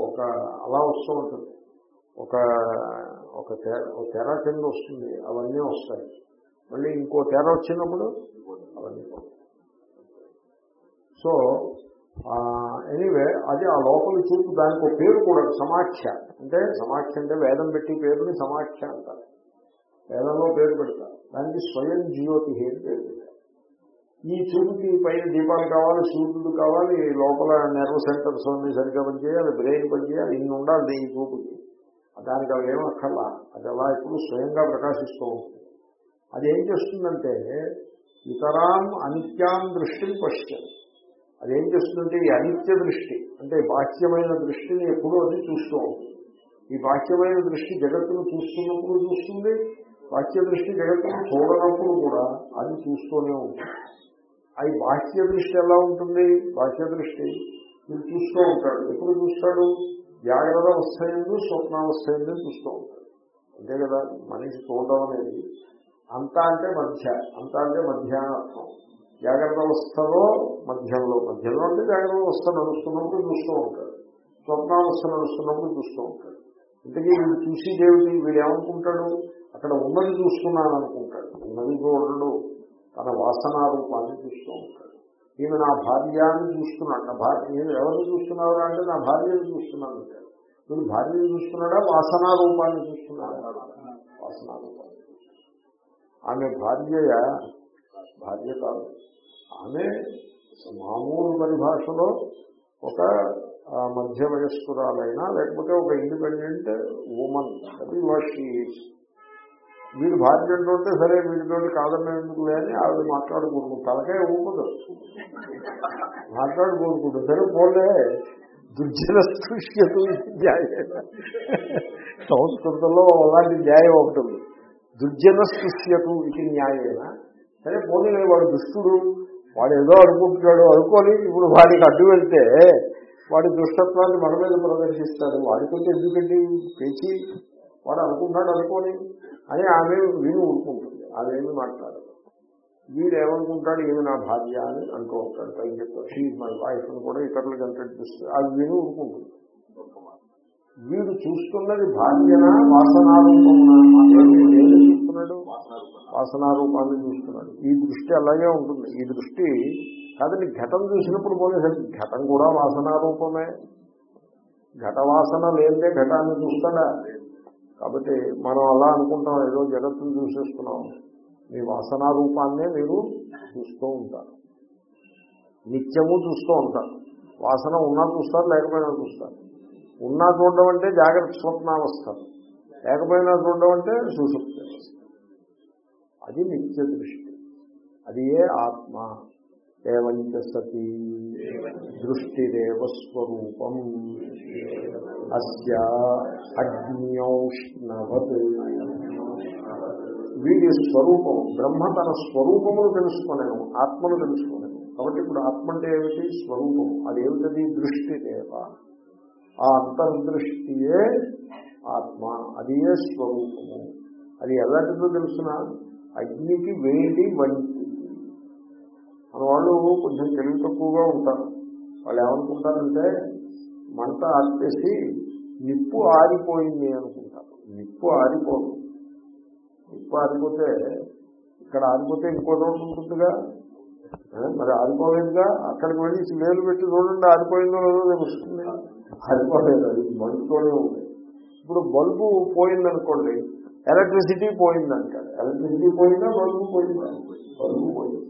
ఒక అలా వస్తూ ఉంటుంది. ఒక ఒక తెర ఒక తెర కింద వస్తుంది. అవన్నీ వస్తాయి. మళ్ళీ ఇంకో తెర వచ్చినప్పుడు అవన్నీ సో ఎనీవే అది ఆ లోపల చూపు దానికి ఒక పేరు కూడా సమాఖ్య. అంటే సమాఖ్య అంటే వేదం పెట్టి పేరుని సమాఖ్య అంటారు. వేదంలో పేరు పెడతారు. దానికి స్వయం జ్యోతి అని పేరు పెట్టారు. ఈ చూపుకి పైన దీపాలు కావాలి సూర్యుడు కావాలి లోపల నెర్వ్ సెంటర్స్ అన్ని సరిగ్గా పనిచేయాలి బ్రెయిన్ పనిచేయాలి ఇన్ని ఉండాలి ఈ చూపుకి. దానికి అవి ఏమక్కర్లా అది అలా ఇప్పుడు స్వయంగా ప్రకాశిస్తూ ఉంటుంది. అది ఏం చేస్తుందంటే ఇతరాం అనిత్యాం దృష్టిని పశ్చిమ అదేం చేస్తుందంటే ఈ అనిత్య దృష్టి అంటే బాహ్యమైన దృష్టిని ఎప్పుడూ అది చూస్తూ ఉంటుంది. ఈ బాహ్యమైన దృష్టి జగత్తును చూస్తున్నప్పుడు చూస్తుంది బాహ్య దృష్టి జగత్తును చూడనప్పుడు కూడా అది చూస్తూనే ఉంటుంది. అది బాహ్య దృష్టి ఎలా ఉంటుంది? బాహ్య దృష్టి మీరు చూస్తూ ఉంటాడు ఎప్పుడు చూస్తాడు? జాగ్రత్త అవస్థ ఎందు స్వప్నావస్థ ఎందు చూస్తూ ఉంటాడు. అంతే కదా మనిషి చూడడం అనేది అంతా అంటే మధ్య అంతా అంటే మధ్యాహ్న అర్థం జాగ్రత్త అవస్థలో మధ్యంలో మధ్యంలో అంటే జాగ్రత్త అవస్థ నడుస్తున్నప్పుడు చూస్తూ ఉంటాడు. స్వప్నావస్థ నడుస్తున్నప్పుడు చూస్తూ ఉంటాడు. ఇంతకీ వీడు చూసేదేమిటి? వీడు ఏమనుకుంటాడు అక్కడ ఉన్నది చూస్తున్నాను అనుకుంటాడు ఉన్నది చూడడు. తన వాసనా రూపాన్ని చూస్తూ ఉంటాడు. ఈమె నా భార్యాన్ని చూస్తున్నాడు. నా భార్య నేను ఎవరిని చూస్తున్నావు అంటే నా భార్యను చూస్తున్నాను అంటాడు వీడు భార్యను చూస్తున్నాడా? వాసనా రూపాన్ని చూస్తున్నాడా? వాసనా రూపాన్ని ఆమె భార్య భార్య కాదు ఆమె మామూలు పరిభాషలో ఒక ఆ, మధ్య వయస్కురాలైనా లేకపోతే ఒక ఇండిపెండెంట్ ఉమన్ అది వాషి. వీడు భార్య అంటుంటే సరే వీడితో కాదన్న ఎందుకు లేని ఆవిడ మాట్లాడుకుంటుంది. తలకే ఊపదు. మాట్లాడుకుంటుంది. సరే పోలే. దుర్జన స్పృశ్యతు న్యాయం. సంస్కృతంలో అలాంటి న్యాయం ఉంటుంది దుర్జన స్పృశ్యతు ఇది న్యాయమేనా? సరే పోనీ వాడు దుష్టుడు వాడు ఏదో అనుకుంటున్నాడు అనుకొని ఇప్పుడు వాడికి అడ్డు వెళ్తే వాడి దుష్టత్వాన్ని మన మీద ప్రదర్శిస్తాడు. వాడితో ఎందుకంటే పేచి? వాడు అనుకుంటాడు అనుకోని. అని ఆమె విని ఊరుకుంటుంది. ఆమెమి మాట్లాడదు. వీడు ఏమనుకుంటాడు ఈమె నా భార్య అని అంటూ ఉంటాడు పైన చెప్తాడు షీజ్ మై వైఫ్ అని కూడా ఇతరులకు ఇంట్రడ్యూస్ అది విని ఊరుకుంటుంది. వీడు చూస్తున్నది భాగ్యనా వాసనారూపమునా? ఏమి చూస్తున్నాడు. వాసనారూపాన్ని చూస్తున్నాడు. ఈ దృష్టి అలాగే ఉంటుంది. ఈ దృష్టి కాదండి ఘటం చూసినప్పుడు పోలేసరికి ఘటం కూడా వాసనారూపమే. ఘట వాసన లేదే ఘటాన్ని చూస్తాడా? కాబట్టి మనం అలా అనుకుంటాం ఏదో జగత్తును చూసేస్తున్నాం. మీ వాసనారూపాన్నే మీరు చూస్తూ ఉంటారు. నిత్యము చూస్తూ ఉంటారు. వాసన ఉన్నా చూస్తారు లేకపోయినా చూస్తారు. ఉన్నా చూడడం అంటే జాగ్రత్త స్వప్నావస్థ. లేకపోయినా చూడడం అంటే సుషుప్తి అవస్థ. అది నిత్య దృష్టి. అది ఏ ఆత్మ? ఏవంచ సతి? దృష్టిదేవ స్వరూపం అస్య అగ్నిౌష్ణవత్ వీడి స్వరూపం బ్రహ్మ తన స్వరూపమును తెలుసుకునేను ఆత్మను తెలుసుకునేను. కాబట్టి ఇప్పుడు ఆత్మ అంటే ఏమిటి? స్వరూపం. అదేమిటది? దృష్టిరేవ. ఆ అంతర్దృష్టియే ఆత్మ. అదే స్వరూపము? అది ఎలాంటిదో తెలుసిన? అగ్నికి వేడి వంటిది మన వాళ్ళు కొంచెం తెలివి తక్కువగా ఉంటారు. వాళ్ళు ఏమనుకుంటారంటే మంట ఆర్పేసి నిప్పు ఆరిపోయింది అనుకుంటారు. నిప్పు ఆరిపోదు. నిప్పు ఆరిపోతే ఇక్కడ ఆరిపోతే ఇంకో చోట ఉంటుందిగా? మరి ఆరిపోలేదుగా? అక్కడికి వెళ్ళి వేలు పెట్టి చూడండి ఆరిపోయిందో లేదో తెలుస్తుంది. ఆరిపోలేదు అది బల్బుతోనే ఉంది. ఇప్పుడు బల్బు పోయిందనుకోండి ఎలక్ట్రిసిటీ పోయిందంటాడు ఎలక్ట్రిసిటీ పోయిందా బల్బు పోయిందా? బల్బు పోయింది.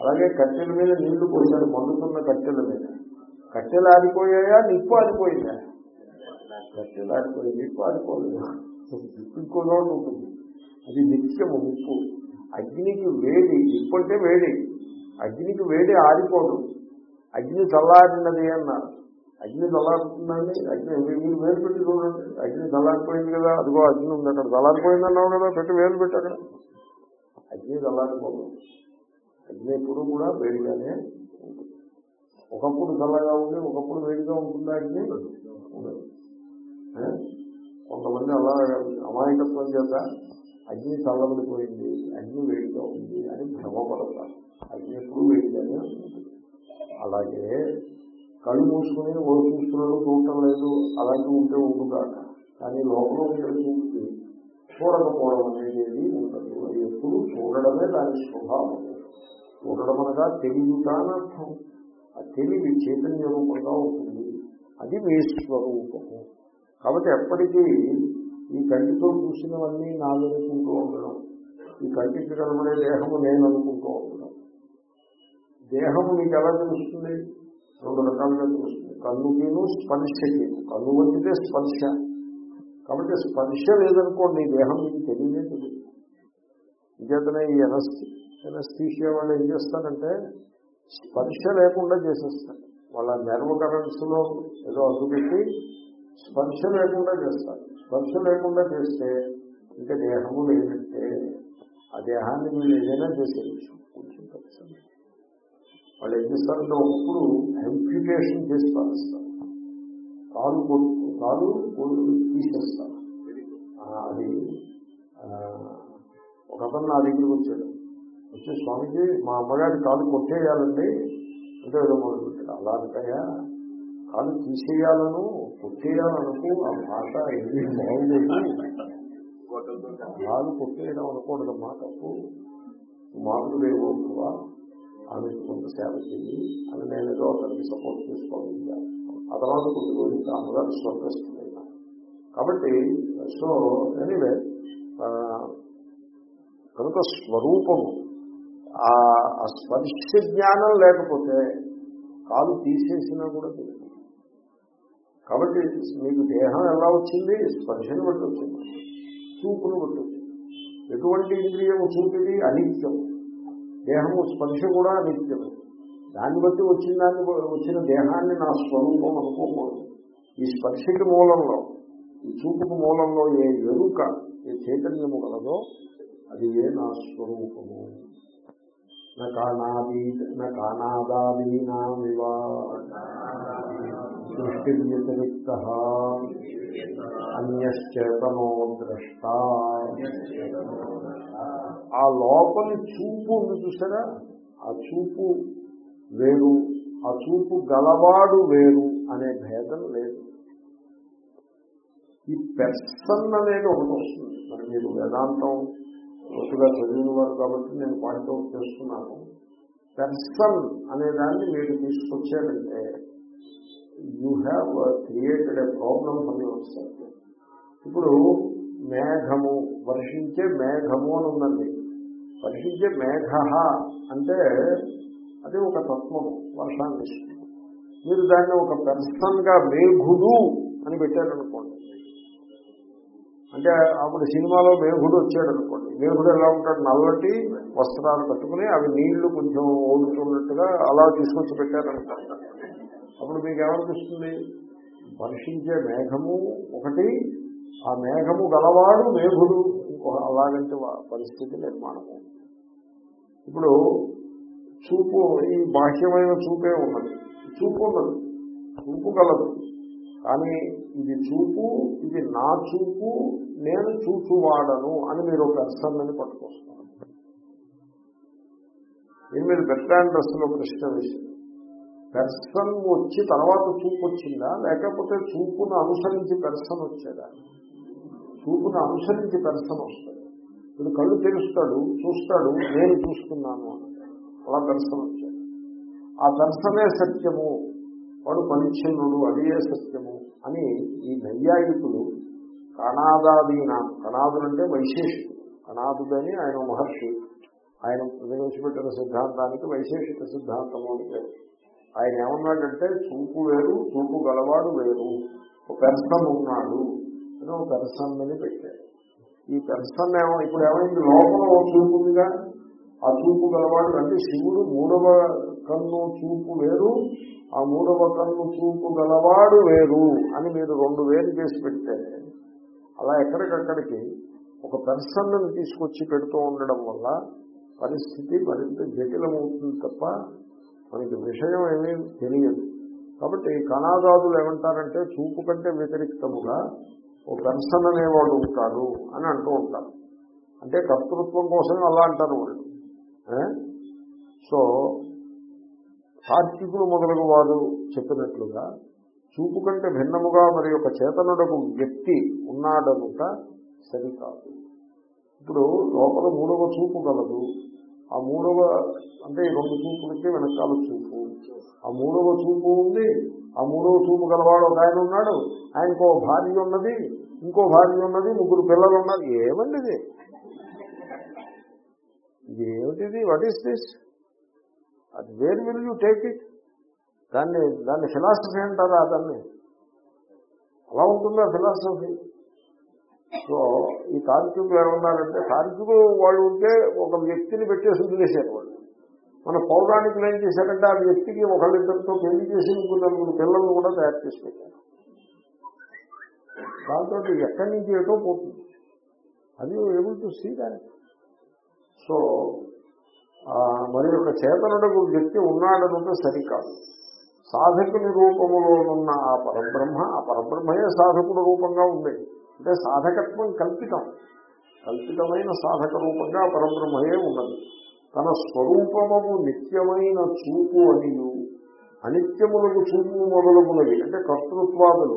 అలాగే కట్టెల మీద నీళ్ళు పోయినాడు మండుతున్న కట్టెల మీద. కట్టెలు ఆడిపోయాయా నిప్పు ఆడిపోయిందా కట్టెలు ఆడిపోయింది నిప్పు ఆడిపోలేదు నిప్పు ఇంకో చోట ఉంటుంది. అది నిత్యము నిప్పు. అగ్నికి వేడి నిప్పు అంటే వేడి. అగ్నికి వేడి ఆడిపోదు అగ్ని చల్లారినది అన్నారు. అగ్ని చల్లారుతుందండి అగ్ని మీరు వేలు పెట్టి చూడండి. అగ్ని చల్లారిపోయింది కదా అదిగో అగ్ని ఉంది అక్కడ. చల్లారిపోయింది అన్నావు కదా పెట్టి వేలు పెట్టి అక్కడ. అగ్ని చల్లారిపోదు అగ్ని ఎప్పుడు కూడా వేడిగానే ఉంటుంది. ఒకప్పుడు చల్లగా ఉంది ఒకప్పుడు వేడిగా ఉంటుందా అగ్ని? ఉండదు. కొంతమంది అలా అమాయకత్వం చేత అగ్ని చల్లబడిపోయింది అగ్ని వేడిగా ఉంది అని భ్రమపడతారు. అగ్ని ఎప్పుడు వేడిగానే ఉంటుంది. అలాగే కళ్ళు మూసుకుని ఓడి చూస్తున్నాడు చూడటం లేదు అలాగే ఉంటే ఉండుగాక కానీ లోపల ఉండే చూపుకి చూడకపోవడం అనేది ఉండదు ఎప్పుడు చూడడమే దాని స్వభావం. చూడడం అనగా తెలియట అని అర్థం ఆ తెలివి చైతన్య రూపంగా ఉంటుంది. అది మీ స్వరూపము. కాబట్టి ఎప్పటికీ ఈ కంటితో చూసినవన్నీ నాదనుకుంటూ ఉండడం ఈ కంటికి కనబడే దేహము నేను అనుకుంటూ ఉండడం. దేహము మీకు ఎలా తెలుస్తుంది? రెండు రకాలుగా తెలుస్తుంది. కన్నుకిను స్పర్శకిను కన్ను వచ్చితే స్పర్శ. కాబట్టి స్పర్శ లేదనుకోండి ఈ దేహం మీకు తెలియదే తెలియదు. ఇంకేతనే ఈ ఎనస్థి ఎనస్థీషియా వాళ్ళు ఏం చేస్తారంటే స్పర్శ లేకుండా చేసేస్తారు. వాళ్ళ నెర్వ్ కరెంట్స్లో ఏదో అడ్డుపెట్టి స్పర్శ లేకుండా చేస్తారు. స్పర్శ లేకుండా చేస్తే ఇంకా దేహము లేదంటే ఆ దేహాన్ని మీరు ఏదైనా చేసేయచ్చు. కొంచెం పరిశ్రమ వాళ్ళు ఏం చేస్తారంటే ఒకప్పుడు ఎంప్లికేషన్ చేసి పాలిస్తారు. కాలు కాలు తీసేస్తారు. అది ఒక అతను నా దగ్గరికి వచ్చాడు. వచ్చి స్వామిజీ మా అమ్మగారి కాలు కొట్టేయాలండి అంటే ఏదో మొదలుపెట్టాడు అలా అంటాయా? కాలు తీసేయాలను కొట్టేయాలనుకో ఆ భాష ఏది బాగుండేది. కాలు కొట్టేయడం అనకూడదమ్మా తప్పు. మాటలు లేవా ఆమెకు కొంత సేవ చేయి అని నేను ఏదో అతనికి సపోర్ట్ చేసుకోగలిగాను ఆ తర్వాత కొద్ది అమ్మగారు స్వర్గస్థులైన కాబట్టి సో ఎనీవే కనుక స్వరూపము ఆ ఆ స్పర్శ జ్ఞానం లేకపోతే కాలు తీసేసినా కూడా తెలియదు. కాబట్టి మీకు దేహం ఎలా వచ్చింది? స్పర్శను బట్టి వచ్చింది. చూపును బట్టి వచ్చింది. ఎటువంటి ఇంద్రియము చూపిది? అనిత్యం. దేహము స్పర్శ కూడా నిత్యమే దాన్ని బట్టి వచ్చిన దాన్ని వచ్చిన దేహాన్ని నా స్వరూపం అనుకోకూడదు. ఈ స్పర్శకి మూలంలో ఈ చూపుకు మూలంలో ఏ ఎరుక ఏ చైతన్యము కలదో అది ఏ నా స్వరూపము. నానాదీ దృష్టి వ్యతిరిక్త అన్యశ్చేతనో ద్రష్ట. ఆ లోపలి చూపు ఉంది చూసారా ఆ చూపు వేరు ఆ చూపు గలవాడు వేరు అనే భేదం లేదు. ఈ పెర్సన్ అనేది ఒకటి వస్తుంది. మరి మీరు వేదాంతం లోతుగా చదివిన వారు కాబట్టి నేను పాయింట్అవుట్ చేస్తున్నాను. పెర్సన్ అనే దాన్ని మీరు తీసుకొచ్చారంటే you have created a problem for yourself. ఇప్పుడు మేఘము వర్షించే మేఘము అని ఉందండి. వర్షించే మేఘ అంటే అది ఒక తత్వము వర్షాన్ని ఇస్తుంది మీరు దాన్ని ఒక పెర్సన్గా మేఘుడు అని పెట్టారనుకోండి. అంటే అప్పుడు సినిమాలో మేఘుడు వచ్చాడు అనుకోండి మేఘుడు ఎలా ఉంటాడు? నల్లటి వస్త్రాలు కట్టుకుని అవి నీళ్ళు కొంచెం ఓడుతున్నట్టుగా అలా తీసుకొచ్చి పెట్టారనుకోండి. అప్పుడు మీకు ఏమనిపిస్తుంది వర్షించే మేఘము ఒకటి ఆ మేఘము గలవాడు మేఘుడు. ఇంకో అలాగంటే పరిస్థితి నిర్మాణము. ఇప్పుడు చూపు ఈ బాహ్యమైన చూపే ఉన్నది. చూపు ఉన్నది. చూపు గలదు. కానీ ఇది చూపు ఇది నా చూపు నేను చూచువాడను అని మీరు ఒక పెర్సన్ అని పట్టుకొస్తారు దీని మీద బెర్ట్రాండ్ ప్రశ్న వేసింది పెర్సన్ వచ్చి తర్వాత చూపు వచ్చిందా లేకపోతే చూపును అనుసరించి పెర్సన్ వచ్చేదా? చూపును అనుసరించి పెర్సన్ వస్తాడు ఇప్పుడు కళ్ళు తెరుస్తాడు చూస్తాడు నేను చూస్తున్నాను అలా పెర్సన్ వచ్చాడు. ఆ పెర్సనే సత్యము. వాడు పరిచ్ఛిన్నుడు అదే సత్యము అని ఈ నైయాయికులు కణాదాదీన కణాదులంటే వైశేషికులు. కణాదుడని ఆయన మహర్షి ఆయన ప్రవేశపెట్టిన సిద్ధాంతానికి వైశేషిక సిద్ధాంతము అని ఆయన ఏమన్నాడంటే చూపు వేరు చూపు గలవాడు వేరు. ఒక పెర్సన్ ఉన్నాడు. అని ఒక పెర్సన్ అని పెట్టాడు ఈ పెర్సన్ ఏమో ఇప్పుడు ఏమైంది? లోపల ఓ చూపు ఉందిగా. ఆ చూపు గలవాడు అంటే శివుడు మూడవ కన్ను చూపు వేరు ఆ మూడవ కన్ను చూపు గలవాడు వేరు అని మీరు రెండు వేలు చేసి పెడితే అలా ఎక్కడికక్కడికి ఒక పెర్సన్ను తీసుకొచ్చి పెడుతూ ఉండడం వల్ల పరిస్థితి మరింత జటిలమవుతుంది తప్ప మనకి విషయం ఏమీ తెలియదు. కాబట్టి కణాదాదులు ఏమంటారంటే చూపు కంటే వ్యతిరిక్తముగా ఓ పెన్షన్ అనేవాడు ఉంటాడు అని అంటూ ఉంటారు. అంటే కర్తృత్వం కోసం అలా అంటారు వాళ్ళు. సో తార్కికులు మొదలగు వారు చెప్పినట్లుగా చూపు కంటే భిన్నముగా మరి ఒక చేతనుడకు వ్యక్తి ఉన్నాడనుక సరికాదు. ఇప్పుడు లోపల మూడవ చూపు కలదు ఆ మూడవ అంటే ఈ రెండు చూపులకి వెనకాల చూపు. ఆ మూడవ చూపు ఉంది. ఆ మూడవ చూపు గలవాడు ఒక ఆయన ఉన్నాడు. ఆయనకు ఓ భార్య ఉన్నది. ఇంకో భార్య ఉన్నది. ముగ్గురు పిల్లలు ఉన్నారు. ఏమండి ఇది? ఇది ఏమిటిది? వాట్ ఈస్ దిస్ అది where will you take it దాన్ని దాన్ని ఫిలాసఫీ అంటారా? దాన్ని? అలా ఉంటుందా ఫిలాసఫీ సో ఈ తార్కికులు ఏమన్నారంటే తార్కికులు వాళ్ళు ఉంటే ఒక వ్యక్తిని పెట్టేసి వదిలేశారు వాళ్ళు. మన పౌరాణికులు ఏం చేశారంటే ఆ వ్యక్తికి ఒకళ్ళిద్దరితో పెళ్ళి చేసి ఇంకో నలుగురు పిల్లలను కూడా తయారు చేసి పెట్టారు. దాంతో ఎక్కడి నుంచి ఏటో పోతుంది. అది ఏబుల్ టు సీ దాని సో మరి ఒక చేతనుడకు వ్యక్తి ఉన్నాడనుంటే సరికాదు. సాధకుని రూపంలో ఉన్న ఆ పరబ్రహ్మ ఆ పరబ్రహ్మయే సాధకుడు రూపంగా ఉంది అంటే సాధకత్వం కల్పితం. కల్పితమైన సాధక రూపంగా పరబ్రహ్మయే ఉన్నది. తన స్వరూపము నిత్యమైన చూపు అనియు అనిత్యములకు చూపు మొదలగునవి అంటే కర్తృత్వాదులు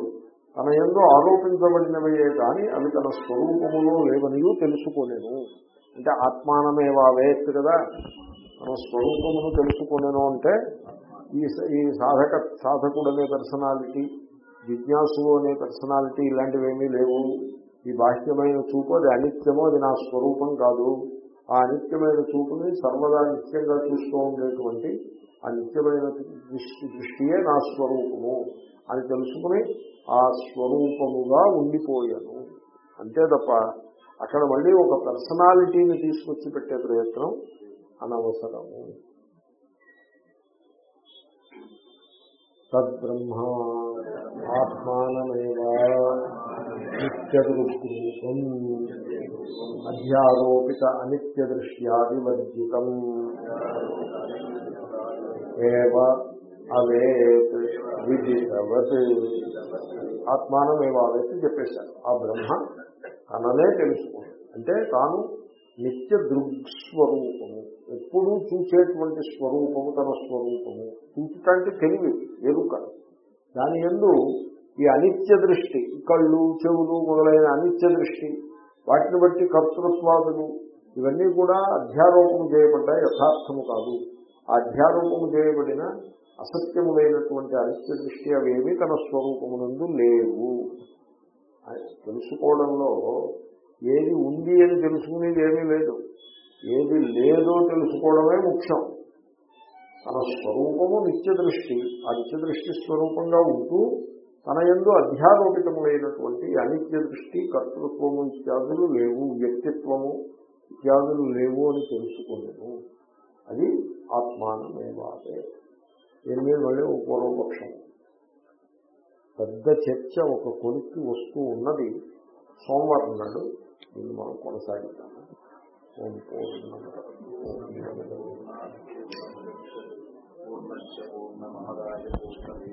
తన ఎందు ఆరోపించబడినవయే కానీ అవి తన స్వరూపములో లేవనియూ తెలుసుకోలేను అంటే ఆత్మానమేవా వేత్తు కదా? తన స్వరూపమును తెలుసుకోలేను అంటే ఈ సాధక సాధకుడనే పర్సనాలిటీ జిజ్ఞాసు అనే పర్సనాలిటీ ఇలాంటివి ఏమీ లేవు. ఈ బాహ్యమైన చూపు అది అనిత్యమో అది నా స్వరూపం కాదు. ఆ అనిత్యమైన చూపుని సర్వదా నిత్యంగా చూస్తూ ఉండేటువంటి ఆ నిత్యమైన దృష్టి దృష్టియే నా స్వరూపము అని తెలుసుకుని ఆ స్వరూపముగా ఉండిపోయాను. అంతే తప్ప అక్కడ మళ్ళీ ఒక పర్సనాలిటీని తీసుకొచ్చి పెట్టే ప్రయత్నం అనవసరము. తద్బ్రహ్మ ఆత్మానమేవా అధ్యారోపిత అనిత్యదృశ్యాదివర్జితం ఏవ అవేత్ విదితవత్. ఆత్మానమేవావేత్ చెప్పేశారు. ఆ బ్రహ్మ తననే తెలుసుకోండి అంటే తాను నిత్య దృగ్స్వరూపము ఎప్పుడూ చూసేటువంటి స్వరూపము తన స్వరూపము. చూచుటంటే తెలివి ఎరుక. దాని ఎందు ఈ అనిత్య దృష్టి కళ్ళు చెవులు మొదలైన అనిత్య దృష్టి వాటిని బట్టి కర్తృత్వాదులు ఇవన్నీ కూడా అధ్యారోపము చేయబడ్డ యథార్థము కాదు. ఆ అధ్యారోపము చేయబడిన అసత్యములైనటువంటి అనిత్య దృష్టి అవేమీ తన స్వరూపమునందు లేవు. తెలుసుకోవడంలో ఏది ఉంది అని తెలుసుకునేది ఏమీ లేదు. ఏది లేదో తెలుసుకోవడమే ముఖ్యం. తన స్వరూపము నిత్య దృష్టి ఆ నిత్య దృష్టి స్వరూపంగా ఉంటూ తన ఎందు అధ్యారోపితములైనటువంటి అనిత్య దృష్టి కర్తృత్వము ఇత్యాదులు లేవు వ్యక్తిత్వము ఇత్యాదులు లేవు అని తెలుసుకోలేము అది ఆత్మానమేవాదే. దీని మీద మళ్ళీ ఒక పూర్వపక్షం. పెద్ద చర్చ ఒక కొలిక్కి వస్తూ ఉన్నది. సోమవారం నాడు దీన్ని మనం కొనసాగిద్దాము. ఓం పూర్ణమద. పూర్ణమిదం పూర్ణశ్చ పూర్ణమాదాయ పూర్ణమే